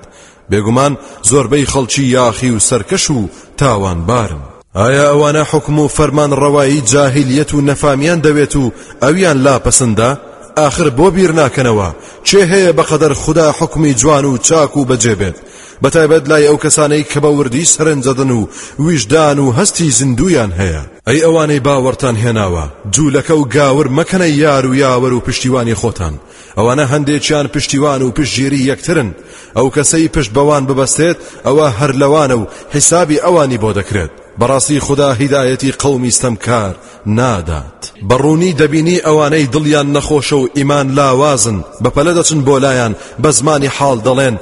بێگومان زۆربەی خەڵکی یاخی و سەرکەش و تاوانبارن. ئایا ئەوانە حوکم و فەرمان ڕەوایی جاهیلیەت و نەفامیان دەوێت و ئەویان لا پەسندە؟ ئاخر بۆ بیر ناکەنەوە کێ هەیە بەقەدەر خودا حوکمی جوان و چاک و بەجێ بێت بەتایبەت لای ئەو کەسانەی کە بە وردی سەرنجەدن و ویژدان و هەستی زیندویان هەیە ئەی ئەوانەی باوەڕتان هێناوە جوولەکە و گاور مەکەنە یار و یاوەر و پشتیوانی خۆتان ئەوانە هەندێکیان پشتیوان و پشتگیری یەکترن ئەو کەسەی پشت بەوان ببەستێت ئەوە هەر لەوانە و حیسابی ئەوانی بۆ دەکرێت بەڕاستی خدا هیدایەتی قەومی ستەمکار نادات بەڕوونی دەبینی ئەوانەی دڵیان نەخۆشە و ئیمان لاوازن بەپەلە دەچن بۆ لایەن بە زمانی حاڵ دەڵێن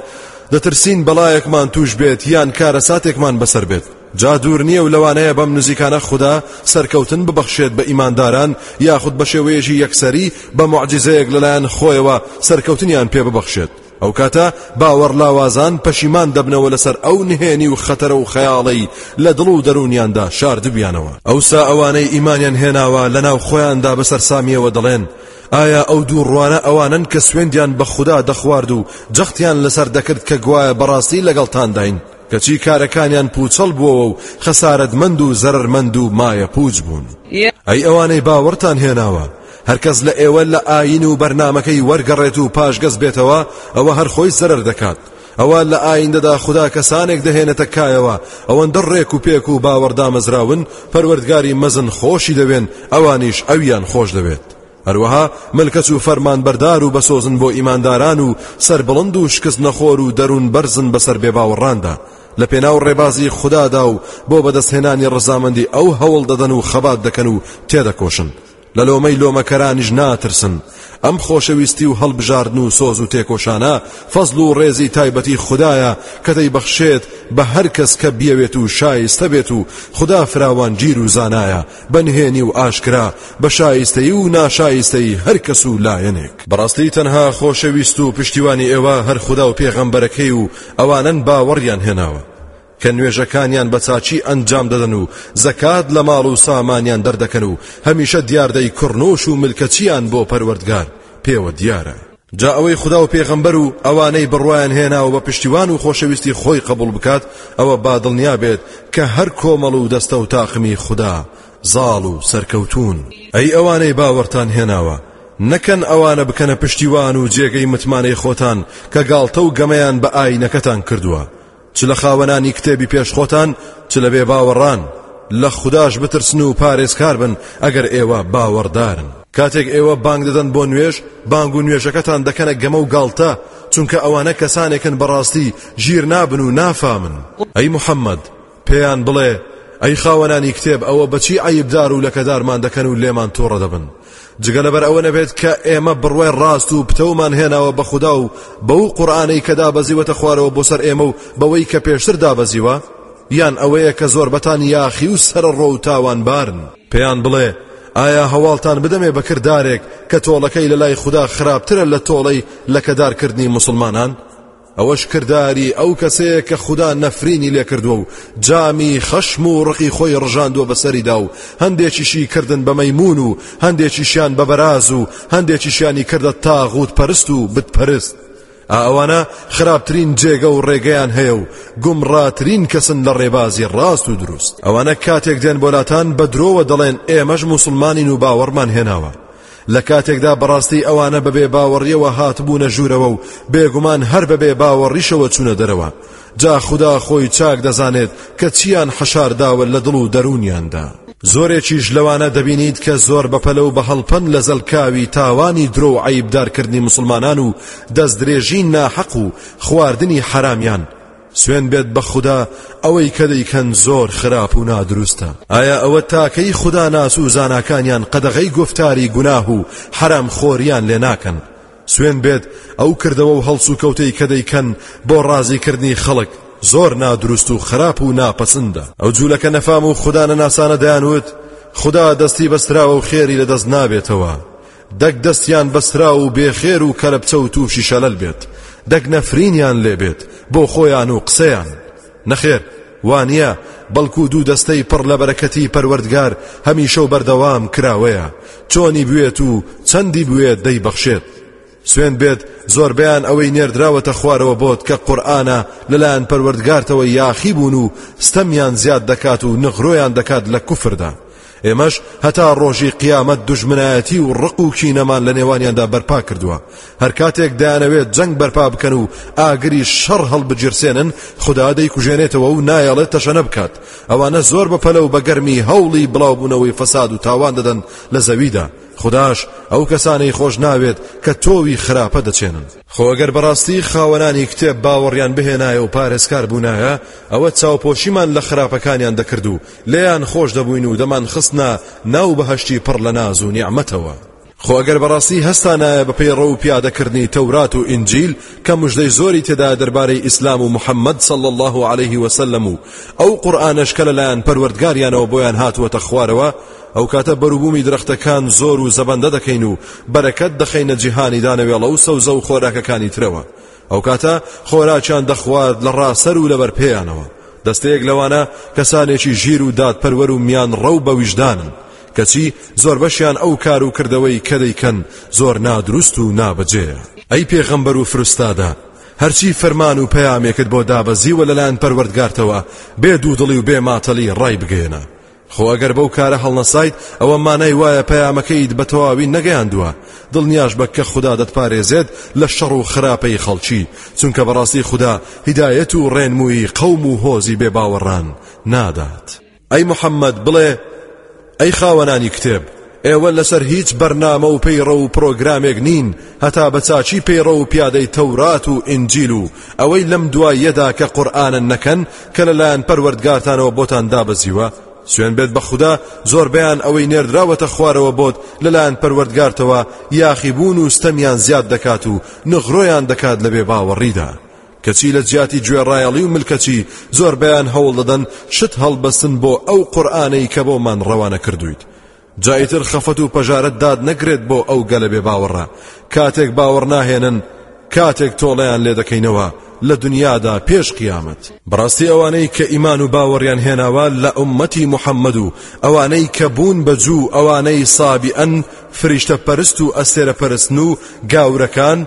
دەترسین بەڵایەکمان توش بێت یان کارەساتێکمان بەسەر بێت جا دوور نییە و لەوانەیە بەم نزیکانە خودا سەرکەوتن ببەخشێت بە ئیمانداران یاخود بە شێوەیەکی یەکسەری بە موعجیزەیەک لەلایەن خۆیەوە سەرکەوتنیان پێ ببەخشێت ئەو کاتە باوەڕلاوازان پەشیمان دەبنەوە لەسەر ئەو نهێنی و خەتەرە و خەیاڵەی لە دڵ و دەروونیاندا شاردبیانەوە ئەوسا ئەوانەی ئیمانیان هێناوە لەناو خۆیاندا بە سەرسامیەوە دەڵێن ئایا ئەو دوو ڕوانە ئەوانن کە سوێندیان بە خوددا دەخوارد و جەختیان لەسەر دەکرد کە گوایە بەڕاستی لەگەڵتانداین کەچی کارەکانیان پوچەڵ بووەوە و خەسارەتمەند و زەرەرمەند و مایەپووچ بوون ئەی ئەوانەی باوەڕتان هێناوە هەرکەس لە ئێوە لە ئاین و بەرنمەکەی وەرگەڕێت و پاشگەز بێتەوە ئەوە هەرخۆی زەرەر دەکات ئەوە لە ئایندەدا خوددا کەسانێک دەهێنێتە کایەوە ئەوەندە ڕێک و پێک و باوەڕدامەزراون پەروەردگاری مەزن خۆشی دەوێن ئەوانیش ئەویان خۆش دەوێت هەروەها ملکەچ و فەرمانبەردار و بەسۆزن بۆ ئیمانداران و سەربڵند و شکست نەخۆر و دەروون بەرزن بەسەر بێباوەڕاندا لە پێناو ڕێبازی خودادا و بۆ بەدەستهێنانی ڕزامەندی ئەو هەوڵ دەدەن و خەبات دەکەن و تێدەکۆشن لە لۆمەی لۆمەکەرانیش ناترسن ئەم خۆشەویستی و هەڵبژاردن و سۆز و تێکۆشانە فەزل و ڕێزی تایبەتی خدایە کە دەی بەخشێت بە هەر کەس کە بیەوێت و شایستە بێت و خدا فراوانگیر و زانایە بە نهێنی و ئاشکرا بە شایستەی و ناشایستەی هەر کەس و لایەنێک بەڕاستی تەنها خۆشەویست و پشتیوانی ئێوە هەر خودا و پێغەمبەرەکەی و ئەوانەن باوەڕیان هێناوە کە نوێژەکانیان بە چاچی ئەنجام دەدەن و زەکات لە ماڵ و سامانیان دەردەکەن و هەمیشە دیاردەی کوڕنوش و ملکەچیان بۆ پەروەردگار پێوە دیارە جا ئەوەی خودا و پێغەمبەر و ئەوانەی بڕوایان هێناوە بە پشتیوان و خۆشەویستی خۆی قبول بکات ئەوە با دڵنیا بێت کە هەر کۆمەڵ و دەستە و تاقمی خودا زاڵ و سەرکەوتون ئەی ئەوانەی باوەڕتان هێناوە نەکەن ئەوانە بکەنە پشتیوان و جێگەی متمانەی خۆتان کە گاڵتە و گەمەیان بە ئاینەکەتان کردووە چ لە خاوەنانی کتێبی پێش خۆتان چ لە بێ باوەڕان لە خودداش بترسن و پارێزکار بن ئەگەر ئێوە باوەڕدارن کاتێک ئێوە بانگ دەدەن بۆ نوێژ بانگ و نوێژەکەتان دەکەنە گەمە و گاڵتە چونکە ئەوانە کەسانێکن بەڕاستی ژیر نابن و نافامن ئەی محەممەد پێیان بڵێ ئەی خاوەنانی کتێب ئەوە بەچی عیبدار و لەکەدارمان دەکەن و لێمان تۆڕە دەبن جگە لەبەر ئەوە نەبێت کە ئێمە بڕوای ڕاست و پتەومان هێناوە بە خودا و بەو قورآانەی کە دابەزیوەتە خوارەوە بۆ سەر ئێمە و بەوەی کە پێشتر دابەزیوە یان ئەوەیە کە زۆربەتان یاخی و سرە ڕۆ و تاوان بارن پێیان بڵێ ئایا هەواڵتان بدەمێ بە کردارێک کە تۆڵەکەی لە لای خوددا خراپترە لە تۆڵەی لەکەدارکردنی مسلمانان ئەوەش کرداری ئەو کەسەیە کە خودا نەفرینی لێکردووە و جامی خەشم و ڕقی خۆی ڕژاندووە بەسەریدا و هەندێکیشی کردن بە مەیمون و هەندێکیشیان بە بەراز و هەندێکیشیانی کردە تاغوت پەرست و بت پەرست ئەوانە خراپترین جێگە و ڕێگەیان هەیە و گومڕاترین کەسن لە ڕێبازی ڕاست و دروست ئەوانە کاتێک دێن بۆلاتان بە درۆوە دەڵێن ئێمەش موسڵمانین و باوەڕمان هێناوە لە کاتێکدا بەڕاستی ئەوانە بە بێ باوەڕیەوە هاتبوونە ژوورەوە و بێگومان هەر بە بێ باوەڕیشەوە چوونە دەرەوە جا خودا خۆی چاک دەزانێت کە چیان حەشار داوە لە دڵ و دەروونیاندا زۆرێکیش لەوانە دەبینیت کە زۆر بەپەلە و بەهەڵپەن لە زەلکاوی تاوانی درۆ و عەیبدارکردنی مسلمانان و دەستدرێژی ناحەق و خواردنی حەرامیان سوێن بێت بە خودا ئەوەی کە دەیکەن زۆر خراپ و نادروستە ئایا ئەوە تاکەی خودا ناس و زاناکانیان قەدەغەی گۆفتاری گوناه و حەرام خۆریان لێ ناکەن سوێن بێت ئەو کردەوە و هەڵس و کەوتەی کە دەیکەن بۆ ڕازیکردنی خەڵک زۆر نادروست و خراپ و ناپەسندە ئەو جوولەکە نەفام و خوددانە ناسانە دەیانوت خدا دەستی بەستراوە و خێری لەدەست نابێتەوە دەک دەستیان بەستراو و بێ خێر و کەلەپچە و تووشی شەلەل بێت، دەک نەفرینیان لێ بێت بۆ خۆیان و قسەیان. نەخێر، وا نییە، بەڵکو دوو دەستەی پڕ لە بەرەکەتی پەروەردگار هەمیشە و بەردەوام کراوەیە، چۆنی بوێت و چەندی بوێت دەیبەخشێت. سوێند بێت زۆربەیان ئەوەی نێردراوەتە خوارەوە بۆت کە قورئانە لەلایەن پەروەردگارتەوە یاخی بوون و ستەمیان زیاد دەکات و نغرۆیان دەکات لە کوفردا. ئێمەش هەتا ڕۆژی قیامەت دژمنایەتی و ڕق و کینەمان لە نێوانیاندا بەرپا کردووە هەر کاتێک دەیانەوێت جەنگ بەرپا بکەن و ئاگری شەڕ هەڵبگیرسێنن خدا دەیکوژێنێتەوە و نایەڵێت تەشەنە بکات ئەوانە زۆر بە پەلە و بەگەرمی هەوڵی بڵاوبوونەوەی فەساد و تاوان دەدەن لە زەویدا خداش ئەو کەسانەی خۆش ناوێت کە تۆوی خراپە دەچێنن خۆگەر بەڕاستی خاوەنانی کتێب باوەڕیان بهێنایە و پارێزکار بوونایە ئەوە چاوپۆشیمان لە خراپەکانیان دەکرد و لێیان خۆش دەبووین و دەمانخستنە ناو بەهەشتی پڕ لە ناز و نیعمەتەوە خۆ ئەگەر بەڕاستی هەستانایە بە پەیڕەو و پیادەکردنی تەورات و ئینجیل کە مژدەی زۆری تێدا دەربارەی ئیسلام و محەممەد صلی الله علیه وسلم و ئەو قورئانەش کە لەلایەن پەروەردگاریانەوە بۆیان هاتووەتە خوارەوە ئەو کاتە بەروبوومی درەختەکان زۆر و زەبەندە دەکەین و بەرەکەت دەخەینە جیهانی دانەوێڵە و سەوزە و خۆراکەکانی ترەوە ئەو کاتە خۆراکیان دەخوارد لە ڕاسەر و لەبەر پێیانەوە دەستەیەک لەوانە کەسانێکی ژیر و دادپەروەر و میان ڕەو بە ویژدانن کەچی زۆربەشیان ئەو کار و کردەوەی کە دەیکەن زۆر نادروست و نابەجێە ئەی پێغەمبەر و فرستادە هەرچی فەرمان و پەیامێکت بۆ دابەزیوە لەلایەن پەروەردگارتەوە بێ دوودڵی و بێ ماتەلی ڕای بگەێنە خۆ ئەگەر بەو کارە هەڵنەسایت ئەوە مانای وایە پەیامەکەیت بە تەواوی نەگەیاندووە دڵنیاش بە کە خوددا دەتپارێزێت لە شەڕ و خراپەی خەڵکی چونکە بەڕاستی خوددا هیدایەت و ڕێنمووی قەوم و هۆزی بێ باوەڕان نادات ئەی محەممەد بڵێ ئەی خاوەنانی کتێب ئێوە لەسەر هیچ بەرنامە و پەیڕەو و پڕۆگرامێک نین هەتا بە چاچی پەیڕەو و پیادەی تەورات و ئینجیل و ئەوەی لەم دواییەدا کە قورئانن نەکەن کە لەلایەن پەروەردگارتانەوە بۆتان دابەزیوە سوێن بێت بە خودا زۆربەیان ئەوەی نێردراوەتە خوارەوە بۆت لەلایەن پەروەردگارتەوە یاخیبوون و ستەمیان زیاد دەکات و نغرۆیان دەکات لە بێ باوەڕیدا کەچی لە جیاتی گوێڕایەڵی و ملکەچی زۆربەیان هەوڵ دەدەن شت هەڵبەستن بۆ ئەو قورآانەی کە بۆمان ڕەوانە کردویت جا ئیتر خەفەت و پەژارەت داد نەگرێت بۆ ئەو گەلە بێ باوەڕە کاتێک باوەڕ ناهێنن کاتێک تۆڵەیان لێ دەکەینەوە لە دنیادا پێش قیامەت بەڕاستی ئەوانەی کە ئیمان و باوەڕیان هێناوە لە ئومەتی محەممەد و ئەوانەی کە بوون بە جوو ئەوانەی سابی ئەن فریشتە پەرست و ئەستێرە پەرستن و گاورەکان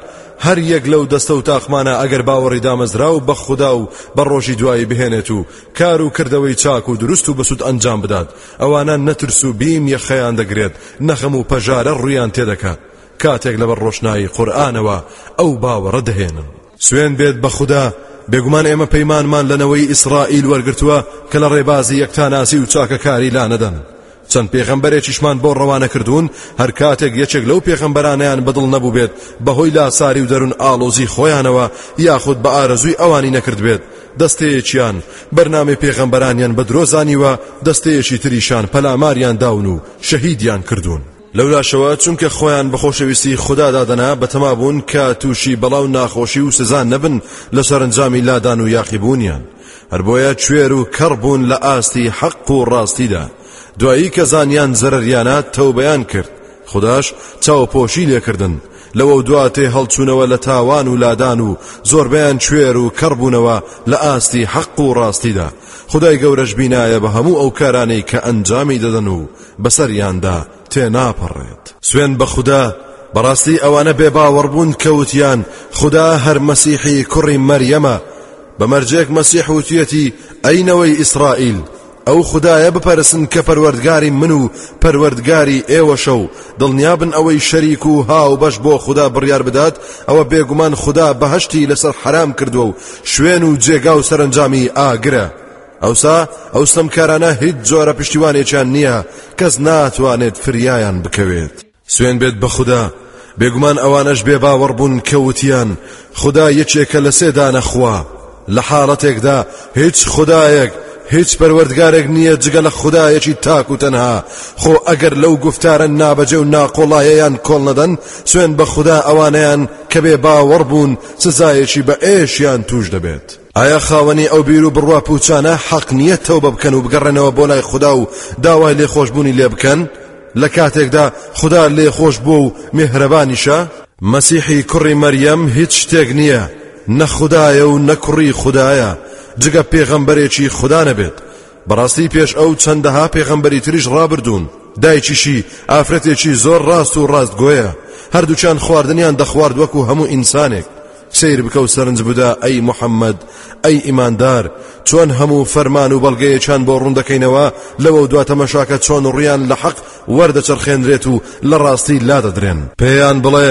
هەر یەک لەو دەستە و تاقمانە ئەگەر باوەڕی دامەزرا و بە خوددا و بە ڕۆژی دوایی بهێنێت و کار و کردەوەی چاک و دروست و بەسوود ئەنجام بدات ئەوانە نە ترس و بیم یەخەیان دەگرێت نە غەم و پەژارە ڕوویان تێدەکات کاتێک لەبەر ڕۆشنایی قورئانەوە ئەو باوەڕە دەهێنن. سوێن بێت بە خودا بێگومان ئێمە پەیمانمان لە نەوەی ئیسرائیل وەرگرتووە کە لە ڕێبازی یەکتاناسی و چاکەکاری لانەدەن چەند پێغەمبەرێکیشمان بۆ ڕەوانە کردوون هەر کاتێک یەکێک لەو پێغەمبەرانیان بەدڵ نەبوو بێت بەهۆی لاساری و دەرون ئاڵۆزی خۆیانەوە یاخود بە ئارەزووی ئەوانی نەکرد بێت دەستەیەکیان بەرنامەی پێغەمبەرانیان بە درۆ زانیوە دەستەیەکی تریشان پەلاماریان داون و شەهیدیان کردوون. لەولاشەوە چونکە خۆیان بە خۆشەویستی خودا دادەنا بەتەما بوون کە تووشی بەڵا و ناخۆشی و سزا نەبن لە سەرەنجامی لادان و یاخی بوونیان هەر بۆیە کوێر و کەڕ بوون لە ئاستی حەق و ڕاستیدا دوایی کە زانیان زەرەریانە تەوبەیان کرد خوداش چاوپۆشی لێکردن لەوەودوا تێ هەڵچوونەوە لە تاوان و لادان و زۆربەیان کوێر و کەڕ بوونەوە لە ئاستی حەق و ڕاستیدا خدای گەورەش بینایە بە هەموو ئەو کارانەی کە ئەنجامی دەدەن و بەسەریاندا تێ ناپەڕێت سوێن بە خودا بەڕاستی ئەوانە بێ باوەڕ بوون کەوتیان خدا هەر مەسیحی کوڕی مەریەمە بە مەرجێک مەسیح وتویەتی ئەی نەوەی ئیسرائیل ئەو خودایە بپەرستن کە پەروەردگاری من و پەروەردگاری ئێوەشە و دڵنیابن ئەوەی شەریک و هاوبەش بۆ خودا بڕیار بدات ئەوە بێگومان خودا بەهەشتی لەسەر حەرام کردووە و شوێن و جێگا و سەرنجامی ئاگرە ئەوسا ئەو ستەمکارانە هیچ جۆرە پشتیوانێکیان نییە کەس ناتوانێت فریایان بکەوێت. سوێن بێت بە خودا بێگومان ئەوانەش بێ باوەڕ بوون کە وتیان خودا یەکێکە لە سێ دانە خوا لە حاڵەتێکدا هیچ خدایەک هیچ پەروەردگارێک نییە جگە لە خدایەکی تاک و تەنها خۆ ئەگەر لەو گفتارە نابەجێ و ناقۆڵایەیان کۆڵ نەدەن سوێن بە خوددا ئەوانەیان کە بێ باوەڕ بوون سزایەکی بە ئێشیان توش دەبێت ئایا خاوەنی ئەو بیر و بڕوا پوچانە حەق نییە تەوبە بکەن و بگەڕێنەوە بۆ لای خودا و داوای لێخۆشبوونی لێ بکەن لە کاتێکدا خودا لێخۆش بووە و مێهرەبانیشە مەسیحی کوڕی مەریەم هیچ شتێک نییە نە خودایە و نە کوڕی خودایە جگە پێغەمبەرێکی خودا نەبێت بەڕاستی پێش ئەو چەندەها پێغەمبەری تریش ڕابردوون دایکیشی ئافرەتێکی زۆر ڕاست و ڕاستگۆیە هەردووچان خواردنیان دەخوارد وەکو هەموو ئینسانێک سیر بکە و سەرنج بدا ئەی محەممەد ئەی ئیماندار چۆن هەموو فەرمان و بەڵگەیەکان بۆ ڕوون دەکەینەوە لەوە و دواتەمەشاکە چۆن ڕیان لە حەق وەردەچەرخێنرێت و لە ڕاستی لادەدرێن پێیان بڵێ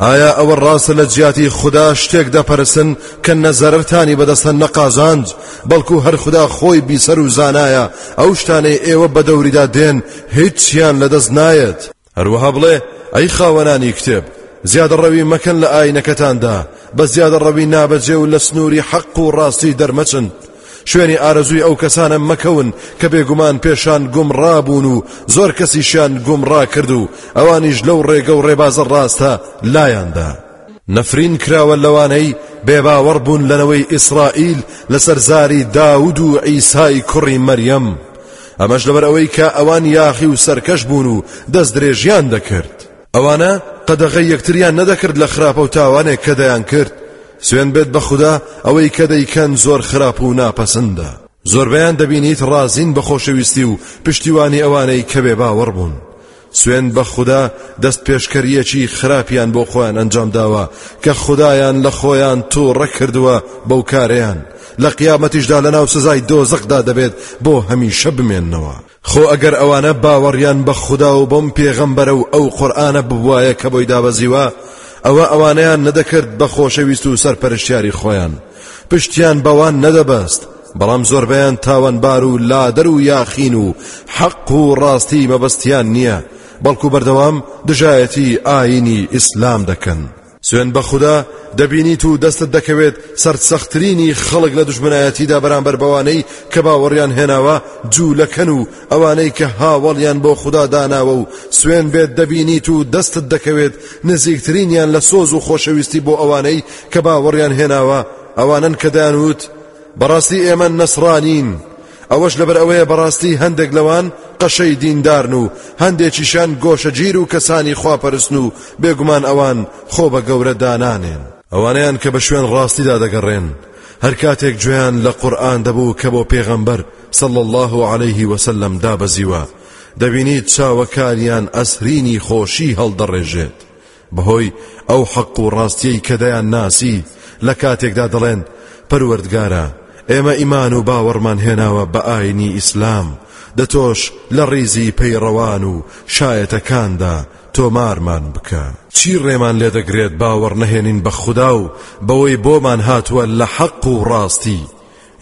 ئایا ئەوە ڕاستە لە جیاتی خودا شتێک دەپەرستن کە نە زەرەرتانی بەدەستە نە قازانج بەڵکو هەر خودا خۆی بیسەر و زانایە ئەو شتانەی ئێوە بە دەوریدا دێن هیچیان لەدەست نایەت هەروەها بڵێ ئەی خاوەنانی کتێب زیادەڕەوی مەکەن لە ئاینەکەتاندا بە زیادەڕەوی نابەجێ و لە سنووری حەق و ڕاستی دەرمەچن شوێنی ئارەزووی ئەو کەسانە مەکەون کە بێگومان پێشان گومڕابوون و زۆر کەسیشیان گومڕا کرد و ئەوانیش لەو ڕێگە و ڕێبازە ڕاستە لایاندا نەفرین کراوە لەوانەی بێباوەڕ بوون لەنەوەی ئیسرائیل لەسەر زاری داود و عیسای کوڕی مەریەم ئەمەش لەبەر ئەوەی کە ئەوان یاخی و سەرکەش بوون و دەست درێژیان دەکرد ئەوانە قەدەغەی یەکتریان نەدەکرد لە خراپە و تاوانێک کە دەیان کرد سوێن بێت بە خودا ئەوەی کە دەیکەن زۆر خراپ و ناپەسندە زۆربەیان دەبینیت ڕازین بە خۆشەویستی و پشتیوانی ئەوانەی کە بێ باوەڕ بوون سوێن بە خودا دەست پێشکەریەکی خراپیان بۆ خۆیان ئەنجام داوە کە خدایان لە خۆیان تووڕە کردووە بەو کارەیان لە قیامەتیشدا لەناو سزای دۆزەقدا دەبێت بۆ هەمیشە بمێننەوە خۆ ئەگەر ئەوانە باوەڕیان بە خودا و بەم پێغەمبەرە و ئەو قورئانە ببوایە کە بۆی دابەزیوە ئەوە ئەوانەیان نەدەکرد بە خۆشەویست و سەرپەرشتیاری خۆیان پشتیان بەوان نەدەبەست بەڵام زۆربەیان تاوانبار و لادەر و یاخین و حەق و ڕاستی مەبەستیان نییە بەڵکو بەردەوام دژایەتی ئاینی ئیسلام دەکەن. سوێند بە خودا دەبینیت و دەستت دەکەوێت سەرسەختترینی خەڵک لە دوژمنایەتیدا بەرامبەر بەوانەی کە باوەڕیان هێناوە جوولەکەن و ئەوانەی کە هاوەڵیان بۆ خودا داناوە و سوێن بێت دەبینیت و دەستت دەکەوێت نزیکترینیان لە سۆز و خۆشەویستی بۆ ئەوانەی کە باوەڕیان هێناوە ئەوانن کە دەیانوت بەڕاستی ئێمە نەسڕانین ئەوەش لەبەر ئەوەیە بەڕاستی هەندێک لەوان قەشەی دیندارن و هەندێکیشان گۆشەگیر و کەسانی خواپەرستن و بێگومان ئەوان خۆ بە گەورە دانانێن ئەوانەیان کە بە شوێن ڕاستیدا دەگەڕێن هەر کاتێک گوێیان لە قورئان دەبوو کە بۆ پێغەمبەر صلی الله علیه وسلم دابەزیوە دەبینیت چاوەکانیان ئەسرینی خۆشی هەڵدەڕێژێت بەهۆی ئەو حەق و ڕاستیەی کە دەیان ناسی لە کاتێکدا دەڵێن پەروەردگارە ئێمە ئیمان و باوەڕمان هێناوە بە ئاینی ئیسلام دە تۆش لە ڕیزی پەیڕەوان و شایەتەکاندا تۆمارمان بکە چی ڕێمان لێدەگرێت باوەڕ نەهێنین بە خودا و بەوەی بۆمان هاتووە لە حەق و ڕاستی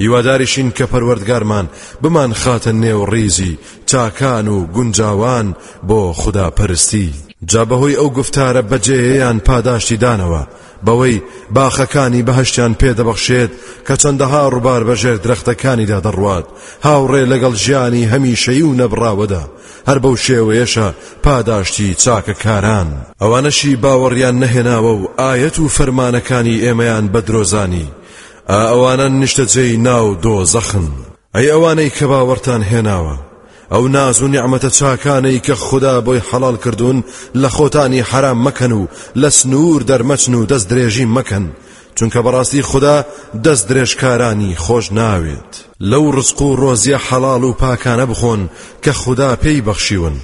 هیواداریشین کە پەروەردگارمان بمانخاتە نێو ڕیزی چاکان و گونجاوان بۆ خوداپەرستی. جا بەهۆی ئەو گوفتارە بەجێیەیان پاداشتی دانەوە، بەوەی باخەکانی بەهەشتیان پێ دەبەخشێت کە چەندەها ڕووبار بەژێر درەختەکانیدا دەڕوات، هاوڕێ لەگەڵ ژیانی هەمیشەیی و نەبڕاوەدا، هەر بەو شێوەیەشە پاداشتی چاکەکاران. ئەوانەشی باوەڕیان نەهێناوە و ئایەت و فەرمانەکانی ئێمەیان بەدرۆزانی، ئا ئەوانە نیشتەجێی ناو دۆزەخن ئەی ئەوانەی کە باوەڕتان هێناوە ئەو ناز و نیعمەتە چاکانەی کە خوددا بۆی حەڵال کردوون لە خۆتانی حرام مەکەن و لە سنوور دەرمەچن و دەست درێژی مەکەن چونکە بەڕاستی خوددا دەست درێژکارانی خۆش ناوێت لەو ڕزق و ڕۆزیە حەڵال و پاکانە بخۆن کە خوددا پێی بەخشیون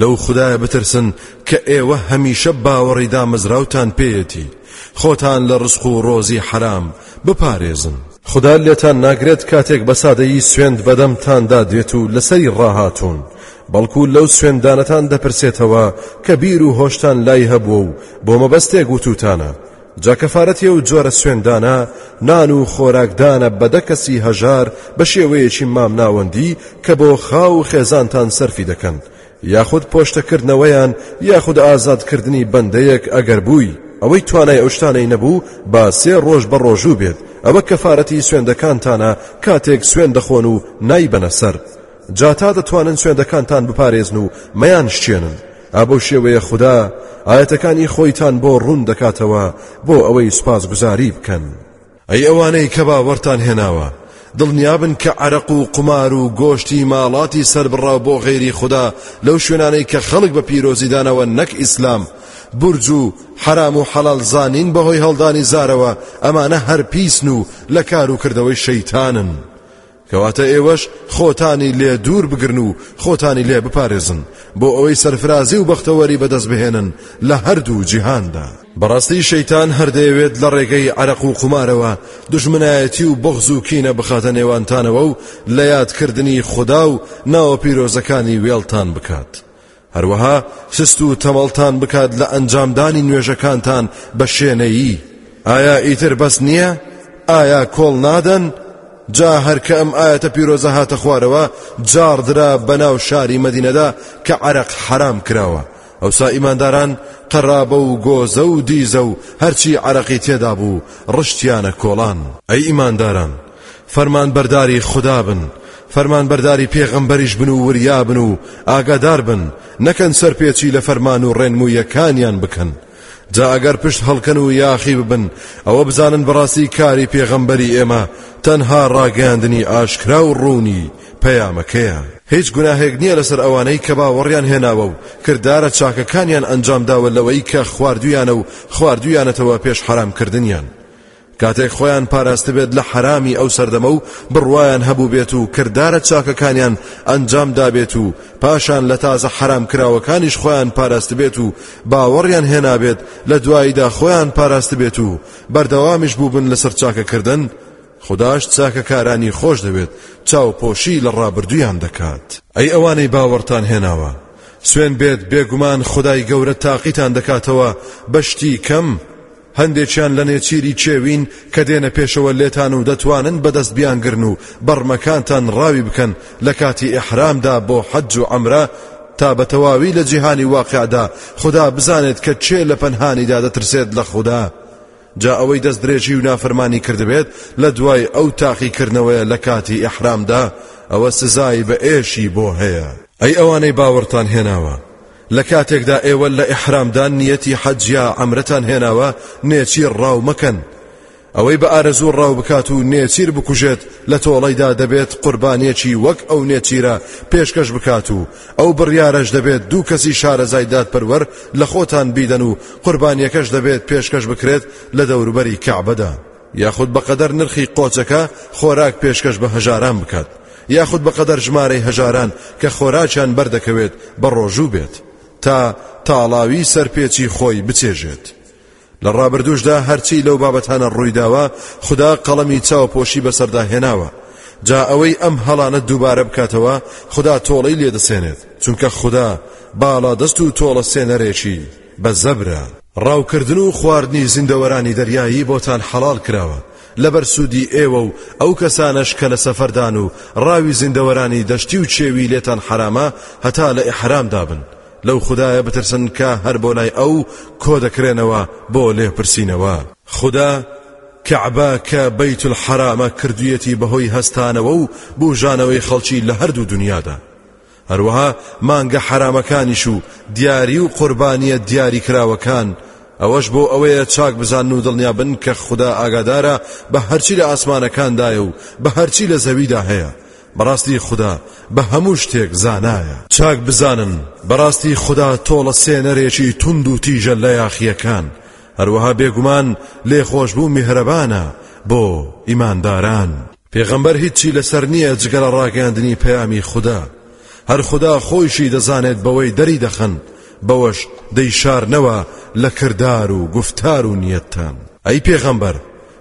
لەو خودایە بترسن کە ئێوە هەمیشە باوەڕی دامەزراوتان پێیەتی، خۆتان لە ڕزق و ڕۆزی حەرام بپارێزن. خودا لێتان ناگرێت کاتێک بە سادەیی سوێند بە دەمتاندا دێت و لەسەری ڕاهاتوون، بەڵکو لەو سوێندانەتان دەپرسێتەوە کە بیر و هۆشتان لای هەبووە و بۆ مەبەستێک وتووتانە، جا کەفارەتی ئەو جۆرە سوێندانە نان و خۆراکدانە بە دە کەسی هەژار بە شێوەیەکی مامناوەندی کە بۆ خاو و خێزانتان سەرفی دەکەن یاخود پۆشتەکردنەوەیان یاخود ئازادکردنی بەندەیەک ئەگەر بووی ئەوەی توانای ئەو شتانەی نەبوو با سێ ڕۆژ بە ڕۆژوو بێت ئەوە کەفارەتی سوێندەکانتانە کاتێک سوێن دەخۆن و نایبەنە سەر جا تا دەتوانن سوێندەکانتان بپارێزن و مەیان شچێنن ئابەو شێوەیە خوددا ئاەتەکانی خۆیتان بۆ ڕوون دەکاتەوە بۆ ئەوەی سوپاس گوزاری بکەن ئەی ئەوانەی کە باوەرتان هێناوە دڵنیابن کە عرق و قمار و گۆشتی ماڵاتی سربڕا بۆ غێری خوددا لەو شوێنانەی کە خەڵک بە پیرۆزیدانەوە نەک ئیسلام برج و حرام و حەڵال زانین بەهۆی هەڵدانی زارەوە ئەمانە هەر پیسن و لە کار و کردەوەی شەیتانن. کەواتە ئێوەش خۆتانی لێ دوور بگرن و خۆتانی لێ بپارێزن بۆ ئەوەی سەرفرازی و بەختەوەری بەدەست بهێنن لە هەردوو جیهاندا. بەڕاستی شەیتان هەر دەیەوێت لە ڕێگەی عەرەق و قومارەوە دوژمنایەتی و بوغز و کینە بخاتە نێوانتانەوە و لە یادکردنی خودا و ناوە پیرۆزەکانی وێڵتان بکات. هەروەها سست و تەمەڵتان بکات لە ئەنجامدانی نوێژەکانتان بە شێنەیی ئایا ئیتر بەس نییە؟ ئایا کۆڵ نادەن؟ جا هەرکە ئەم ئاەتە پیرۆزە هاتە خوارەوە جاڕدرا بەناو شاری مەدینەدا کە عرق حرام کراوە ئەوسا ئیمانداران قەرابە و گۆزە و دیزە و هەرچی عرقی تێدا بوو ڕشتیانە کۆڵان ئەی ئیمانداران فەرمانبەرداری خودا بن، فەرمانبەرداری پێغەمبەریش بن و وریا بن و ئاگادار بن، نەکەن سەرپێچی لە فەرمان و ڕێنموویەکانیان بکەن. جا ئەگەر پشت هەڵکەن و یاخی ببن، ئەوە بزانن بەڕاستی کاری پێغەمبەری ئێمە تەنها ڕاگەیاندنی ئاشکرا و ڕوونی پەیامەکەیە. هیچ گوناهێک نییە لەسەر ئەوانەی کە باوەڕیان هێناوە و کردارە چاکەکانیان ئەنجام داوە لەوەی کە خواردوویانە و خواردوویانەتەوە پێش حەرامکردنیان. کاتێک خۆیان پاراستبێت لە حەرامی ئەو سەردەمە و بڕوایان هەبووبێت و کردارە چاکەکانیان ئەنجام دابێت و پاشان لە تازە حەرام کراوەکانیش خۆیان پاراستبێت و باوەڕیان هێنابێت لە دواییدا خۆیان پاراستبێت و بەردەوامیش بووبن لەسەر چاکەکردن خداش چاکەکارانی خۆش دەوێت چاوپۆشی لە ڕابردویان دەکات ئەی ئەوانەی باوەڕتان هێناوە سوێن بێت بێگومان خدای گەورە تاقیتان دەکاتەوە بەشتی کەم هەندێکیان لە نێچیری کێوین کە دێنە پێشەوە لێتان و دەتوانن بەدەست بیانگرن و بەڕمەکانتان ڕاوی بکەن لە کاتی ئیحرامدا بۆ حەج و عەمرە تا بە تەواوی لە جیهانی واقعدا خدا بزانێت کە چێ لە پەنهانیدا دەترسێت لە خوددا جا ئەوەی دەست درێژی و نافەرمانی کردبێت لە دوای ئەو تاقیکردنەوەیە لە کاتی ئیحرامدا ئەوە سزای بە ئێشی بۆ هەیە ئەی ئەوانەی باوەڕتان هێناوە لە کاتێکدا ئێوە لە ئیحرامدا نیەتی حەج یا عەمرەتان هێناوە نێچیر ڕاو مەکەن ئەوەی بە ئارەزوو ڕاو بکات و نێچیر بکوژێت لە تۆڵەیدا دەبێت قوربانیەکی وەک ئەو نێچیرە پێشکەش بکات و ئەو بڕیارەش دەبێت دوو کەسی شارەزای دادپەروەر لە خۆتان بیدەن و قوربانیەکەش دەبێت پێشکەش بکرێت لە دەوروبەری کەعبەدا یاخود بەقەدەر نرخی قۆچەکە خۆراک پێشکەش بە هەژاران بکات یاخود بەقەدەر ژمارەی هەژاران کە خۆراکیان بەردەکەوێت بە ڕۆژوو بێت تا تاڵاوی سەرپێچی خۆی بچێژێت لە ڕابردوشدا هەرچی لەو بابەتانە ڕوویداوە خدا قەڵەمی چاوپۆشی بەسەردا هێناوە جا ئەوەی ئەم هەڵانە دووبارە بکاتەوە خدا تۆڵەی لێدەسێنێت چونکە خدا باڵا دەست و تۆڵە سێنەرێکی بە زەبرە ڕاوکردن و خواردنی زیندەوەرانی دەریایی بۆتان حەڵاڵ کراوە لەبەر سوودی ئێوە و ئەو کەسانەش کە لە سەفەردان و ڕاوی زیندەوەرانی دەشتی و چێوی لێتان حەرامە هەتا لە ئیحرامدا بن لەو خودایە بترسن کە هەر بۆ لای ئەو کۆ دەکرێنەوە بۆ لێپرسینەوە. خودا کەعبە کە بەیت الحەرامە کردوویەتی بەهۆی هەستانەوە و بووژانەوەی خەڵکی لە هەردوو دونیادا. هەروەها مانگە حەرامەکانیش و دیاری و قوربانییە دیاریکراوەکان، ئەوەش بۆ ئەوەیە چاک بزانن و دڵنیا بن کە خودا ئاگادارە بە هەرچی لە ئاسمانەکاندایە و بە هەرچی لە زەویدا هەیە، بەڕاستی خودا بە هەموو شتێک زانایە. چاک بزانن، بەڕاستی خودا تۆڵە سێنەرێکی توند و تیژە لە یاخییەکان، هەروەها بێگومان لێخۆشبوو میهرەبانە بۆ ئیمانداران. پێغەمبەر هیچی لەسەر نییە جگە لە ڕاگەیاندنی پەیامی خودا هەر خودا خۆیشی دەزانێت بەوەی دەری دەخەن بەوەش دەیشارنەوە لە کردار و گفتار و نیەتتان ئەی پێغەمبەر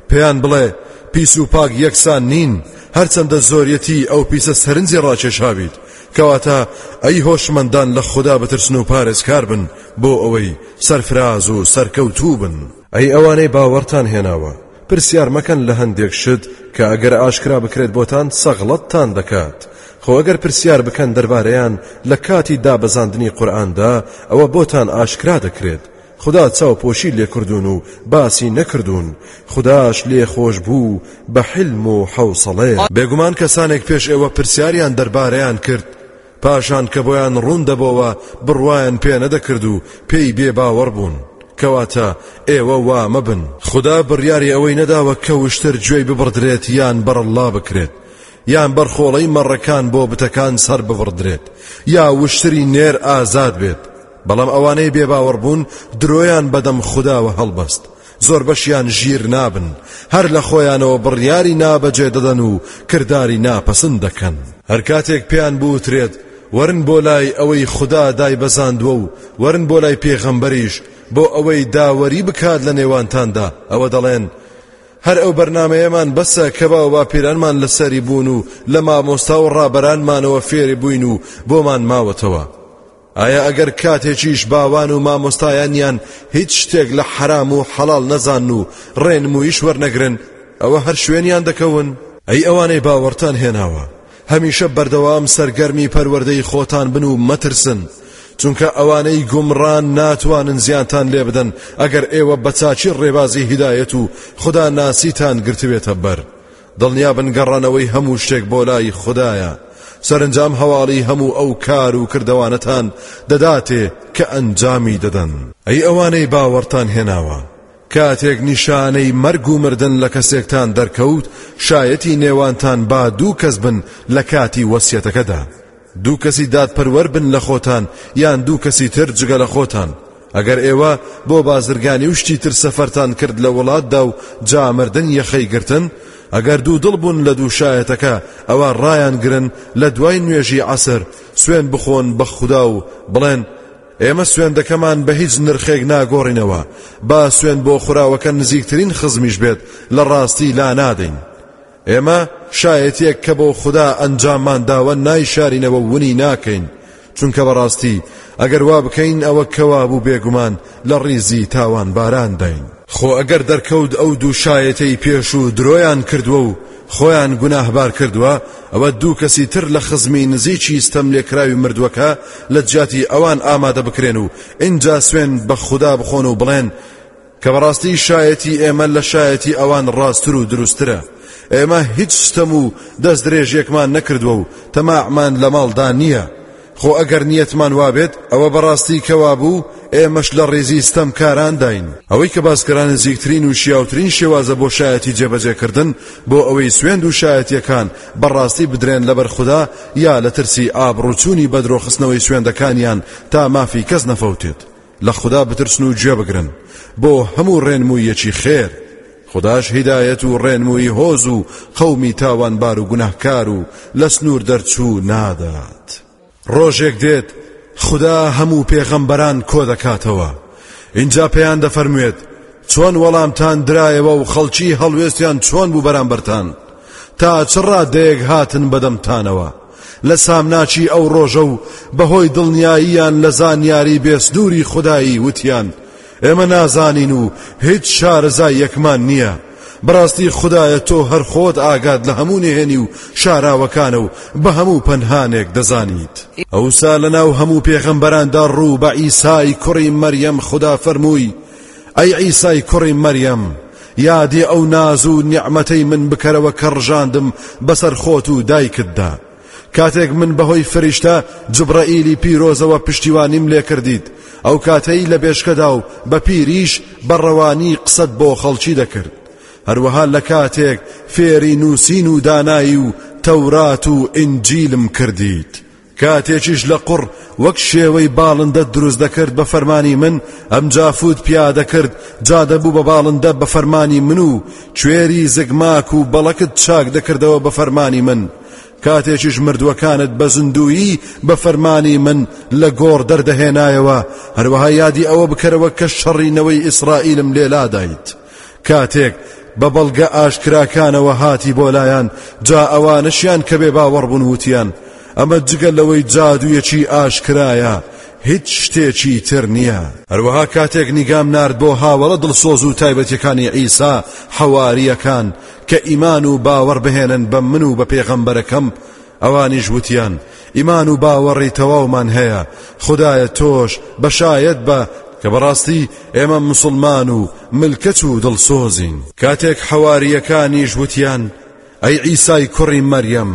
پێیان بڵێ پیس و پاک یەکسان نین هەرچەندە زۆریەتی ئەو پیسە سەرنجی ڕاکێشاویت کەواتە ئەی هۆشمەندان لە خوددا بترسن و پارێزکار بن بۆ ئەوەی سەرفراز و سەرکەوتوو بن ئەی ئەوانەی باوەڕتان هێناوە پرسیار مەکەن لە هەندێک شت کە ئەگەر ئاشکرا بکرێت بۆتان سەغڵەتتان دەکات، خۆ ئەگەر پرسیار بکەن دەربارەیان لە کاتی دابەزاندنی قورئاندا ئەوە بۆتان ئاشکرا دەکرێت، خودا چاوپۆشی لێکردوون و باسی نەکردوون، خوداش لێخۆشبوو بە حیلم و حەوسەڵەیە. بێگومان کەسانێک پێش ئێوە پرسیاریان دەربارەیان کرد، پاشان کە بۆیان ڕوون دەبۆوە بڕوایان پێ نەدەکرد و پێی بێ باوەڕ بوون کەواتە ئێوە وا مەبن خدا بڕیاری ئەوەی نەداوە کە وشتر گوێی ببڕدرێت یان بەڕەڵا بکرێت یان بەرخۆڵەی مەڕەکان بۆ بتەکان سەر ببڕدرێت یا وشتری نێر ئازاد بێت بەڵام ئەوانەی بێ باوەڕ بوون درۆیان بەدەم خداوە هەڵبەست زۆربەشیان ژیر نابن، هەر لە خۆیانەوە بڕیاری نابەجێ دەدەن و کرداری ناپەسند دەکەن. هەر کاتێک پێیان بوترێت، وەرن بۆ لای ئەوەی خودا دایبەزاندووە و وەرن بۆ لای پێغەمبەریش بۆ ئەوەی داوەری بکات لە نێوانتاندا، ئەوە دەڵێن، هەر ئەو بەرنامەیەمان بەسە کە باوباپیرانمان لەسەری بوون و لە مامۆستا و ڕابەرانمانەوە فێری بووین و بۆمان ماوەتەوە. ئایا ئەگەر کاتێکیش باوان و مامۆستایانیان هیچ شتێک لە حەرام و حەڵال نەزان و ڕێنمویش وەرنەگرن ئەوە هەر شوێنیان دەکەون ئەی ئەوانەی باوەڕتان هێناوە هەمیشە بەردەوام سەرگەرمی پەروەردەی خۆتان بن و مەترسن چونکە ئەوانەی گومڕان ناتوانن زیانتان لێ بدەن ئەگەر ئێوە بەچچی ڕێبازی هیدایەت و خدا ناسیتان گرتوێتە بەر دڵنیابن گەڕانەوەی هەموو شتێک بۆ لای خودایە، سەرنجام هەواڵی هەموو ئەو کار و کردەوانەتان دەداتێ کە ئەنجامی دەدەن. ئەی ئەوانەی باوەڕتان هێناوە! کاتێک نیشانەی مەرگ و مردن لە کەسێکتان دەرکەوت، شایەتی نێوانتان با دوو کەس بن لە کاتی وەسیەتەکەدا، دوو کەسی دادپەروەر بن لە خۆتان یان دوو کەسی تر جگە لە خۆتان ئەگەر ئێوە بۆ بازرگانی و شتی تر سەفەرتان کرد لە وڵاتدا و جا مردن یەخەی گرتن ئەگەر دوو دڵ بوون لە دوو شایەتەکە ئەوە ڕایان گرن لە دوای نوێژی عەسر سوێن بخۆن بە خودا و بڵێن ئێمە سوێندەکەمان بە هیچ نرخێک ناگۆڕینەوە با سوێن بۆ خوراوەکە نزیکترین خزمیش بێت لە ڕاستی لا نادەین ئێمە شایەتیەک کە بۆ خودا ئەنجاممان داوە نایشارینەوە ونی ناکەین چونکە بەڕاستی ئەگەر وا بکەین ئەوە کەوابوو بێگومان لە ڕیزی تاوان باران داین خۆ ئەگەر دەرکەوت ئەو دوو شایەتەی پێش و درۆیان کردووە و خۆیان گوناهبار کردووە ئەوە دوو کەسی تر لە خزمی نزیکی ستەم لێکراوی مردووەکە لە جیاتی ئەوان ئامادە بکرێن و ئینجا سوێن بە خودا بخۆن و بڵێن کە بەڕاستی شایەتی ئێمە لە شایەتی ئەوان ڕاستتر و دروسترە ئێمە هیچ شتەم و دەست درێژێکمان نەکردووە و تەماعمان لە ماڵدا نییە خۆ ئەگەر نیەتمان وابێت ئەوە بەڕاستی کەوا بوو ئێمەش لە ڕێزی ستەم کارانداین ئەوەی کە باسکران نزیکترین و شیاوترین شێوازە بۆ شایەتی جێبەجێکردن بۆ ئەوەی سوێند و شایەتیەکان بەڕاستی بدرێن لەبەر خوددا یا لە ترسی ئابڕوچوونی بەدرۆخستنەوەی سوێندەکانیان تا مافی کەس نەفەوتێت لە خودا بترسن و گوێ بگرن بۆ هەموو ڕێنموویەکی خێر خداش هیدایەت و ڕێنمووی هۆز و قەومی تاوانبار و گوناهکار و لە سنوور دەرچوو نادات ڕۆژێک دێت خدا هەموو پێغەمبەران کۆ دەکاتەوە اینجا پێیان دەفەرموێت چۆن وەڵامتان درایەوە و خەڵکی هەڵوێستیان چۆن بوو بەرامبەرتان تا چ ڕادەیەک هاتن بەدەمتانەوە لە سامناکی ئەو ڕۆژە و بەهۆی دڵنیاییان لە زانیاری بێسنووری خودایی وتیان ئێمە نازانین و هیچ شارەزاییەکمان نییە بەڕاستی خدایە تۆ هەر خۆت ئاگات لە هەموو نهێنی و شاراوەکانە و بە هەموو پەنهانێک دەزانیت ئەوسا لەناو هەموو پێغەمبەراندا ڕوو بە عیسای کوڕی مەریەم خودا فەرمووی ئەی عیسای کوڕی مەریەم یادی ئەو ناز و نیعمەتەی من بکەرەوە کە ڕژاندم بەسەر خۆت و دایکتدا کاتێک من بەهۆی فریشتە جبرەئیلی پیرۆزەوە پشتیوانیم لێکردیت ئەو کاتەی لە بێشکەدا و بە پیریش بەڕەوانی قسەت بۆ خەڵکی دەکرد هەروەها لە کاتێک فێری نووسین و دانایی و تەورات و ئینجیلم کردیت کاتێکیش لە قوڕ وەک شێوەی باڵندە دروست دەکرد بە فەرمانی من ئەم جافوت پیادەکرد جا دەبوو بە باڵندە بە فەرمانی من و کوێری زگماک و بەڵەکت چاک دەکردەوە بە فەرمانی من کاتێکیش مردووەکانت بە زندویی بە فەرمانی من لە گۆڕ دەردەهێنایەوە هەروەها یادی ئەوە بکەرەوە کە شەڕینەوەی ئیسرائیلم لێلادایت کاتێک بە بەڵگە ئاشکراکانەوە هاتی بۆ لایان جا ئەوانەشیان کە بێ باوەڕبوون وتیان ئەمە جگە لەوەی جادوویەکی ئاشکرایە هیچ شتێکی تر نییە هەروەها کاتێک نیگام نارد بۆ هاوەڵە دڵسۆز و تایبەتەکانی عیسا حەواریەکان کە ئیمان و باوەڕ بهێنن بە من و بە پێغەمبەرەکەم ئەوانیش وتیان ئیمان و باوەڕی تەواومان هەیە، خودایە تۆش بە شایەد بە کە بەڕاستی ئێمە موسڵمان و ملکەچ و دڵسۆزین. کاتێک حەوارییەکانیش وتیان، ئەی عیسای کوڕی مەریەم،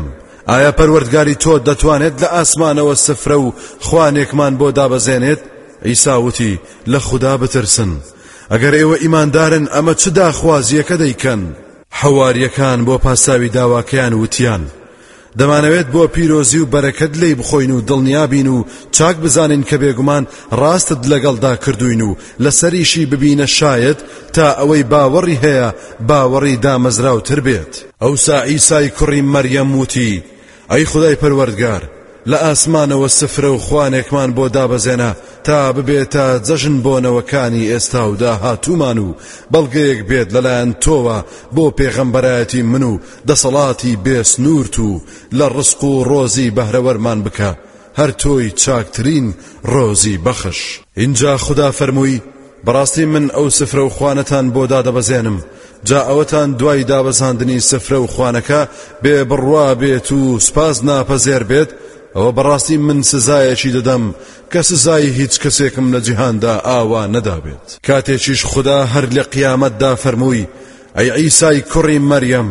ئایا پەروەردگاری تۆ دەتوانێت لە ئاسمانەوە سفرە و خوانێکمان بۆ دابەزێنێت؟ عیسا وتی، لە خودا بترسن، ئەگەر ئێوە ئیماندارن ئەمە چ داخوازییەکە دەیکەن؟ حەوارییەکان بۆ پاساوی داواکەیان وتیان، دەمانەوێت بۆ پیرۆزی و بەرەکەت لێی بخۆین و دڵنیا بین و چاک بزانین کە بێگومان ڕاستت لەگەڵدا کردووین و لەسەریشی ببینە شایەد تا ئەوەی باوەڕی هەیە باوەڕی دامەزراوتر بێت. ئەوسا عیسای کوڕی مەریەم وتی، ئەی خودای پەروەردگار، لە ئاسمانەوە سفرە و خوانێکمان بۆ دابەزێنە تا ببێتە جەژن بۆ نەوەکانی ئێستا و داهاتوومان و بەڵگەیەک بێت لەلایەن تۆوە بۆ پێغەمبەرایەتی من و دەسەڵاتی بێ سنوورت و لە ڕزق و ڕۆزی بەهرەوەرمان بکە، هەر تۆی چاکترین ڕۆزی بەخش. ئینجا خودا فەرمووی، بەڕاستی من ئەو سفرە و خوانەتان بۆ دادەبەزێنم، جا ئەوەتان دوای دابەزاندنی سفرە و خوانەکە بێ بڕوا بێت و سوپاس ناپەزێر بێت، ئەوە بەڕاستی من سزایەکی دەدەم کە سزای هیچ کەسێکم لە جیهاندا ئاوا نەدابێت. کاتێکیش خودا هەر لە قیامەتدا فەرمووی، ئەی عیسای کوڕی مەریەم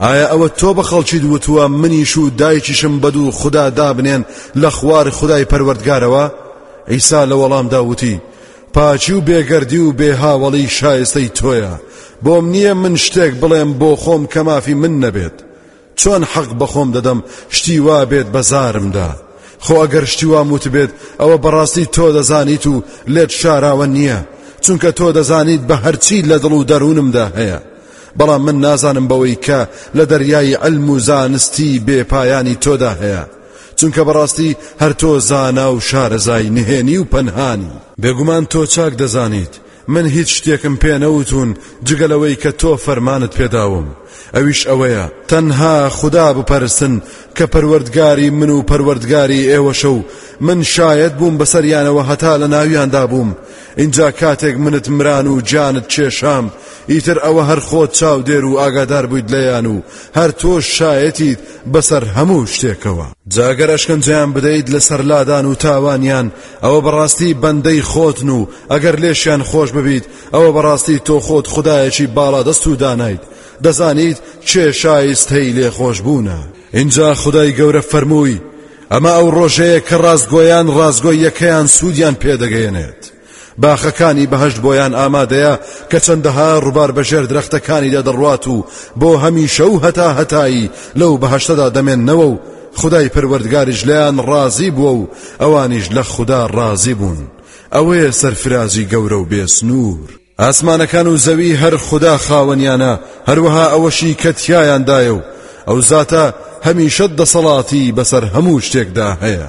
ئایا ئەوە تۆ بە خەڵکیت وتووە منیش و دایکیشم بە دوو خدا دابنێن لە خوار خدای پەروەردگارەوە ئیسا لە وەڵامدا وتی پاچی و بێگەردی و بێ هاوەڵی شایستەی تۆیە بۆم نییە من شتێک بڵێم بۆ خۆم کە مافی من نەبێت چۆن حەق بەخۆم دەدەم شتی وا بێت بە زارمدا؟ خۆ ئەگەر شتی وام وتبێت ئەوە بەڕاستی تۆ دەزانیت و لێت شاراوە نییە، چونکە تۆ دەزانیت بە هەرچی لە دڵ و دەروونمدا هەیە. بەڵام من نازانم بەوەی کە لە دەریای عیلم و زانستی بێپایانی تۆدا هەیە، چونکە بەڕاستی هەر تۆ زانا و شارەزای نهێنی و پەنهانی. بێگومان تۆ چاک دەزانیت من هیچ شتێکم پێ نەوتوون جگە لەوەی کە تۆ فەرمانت پێداوم ئەویش ئەوەیە تەنها خودا بپەرستن کە پەروەردگاری من و پەروەردگاری ئێوەشە و من شایەت بووم بەسەریانەوە هەتا لە ناویاندا بووم اینجا کاتێک منت مران و جانت کێشام ئیتر ئەوە هەر خۆت چاودێر و ئاگادار بوویت لەیان و هەر تۆش شایەتیت بەسەر هەموو شتێکەوە جاگەر ئەشکەنجەیان بدەیت لەسەر لادان و تاوانیان ئەوە بەڕاستی بەندەی خۆتن و ئەگەر لێشیان خۆش ببیت ئەوە بەڕاستی تۆ خۆت خودایەکی باڵادەست و دانایت دەزانیت کێ شایستەی لێخۆشبوونە ئینجا خودای گەورە فەرمووی ئەمە ئەو ڕۆژەیە کە ڕاستگۆیان ڕاستگۆییەکەیان سوودیان پێدەگەیەنێت باخەکانی بەهشت بۆیان ئامادەیە کە چەندەها ڕووبار بەژێر درەختەکانیدا دەڕوات و بۆ هەمیشە و هەتا هەتایی لەو بەهشتەدا دەمێنەوە و خودای پەروەردگاریش لێیان ڕازی بووە و ئەوانیش لە خودا ڕازی بوون ئەوەیە سەرفرازی گەورە و بێ سنوور ئاسمانەکان و زەوی هەر خودا خاوەنیانە هەروەها ئەوەشی کە تیایاندایە و ئەو زاتە هەمیشە دەسەڵاتی بەسەر هەموو شتێکدا هەیە.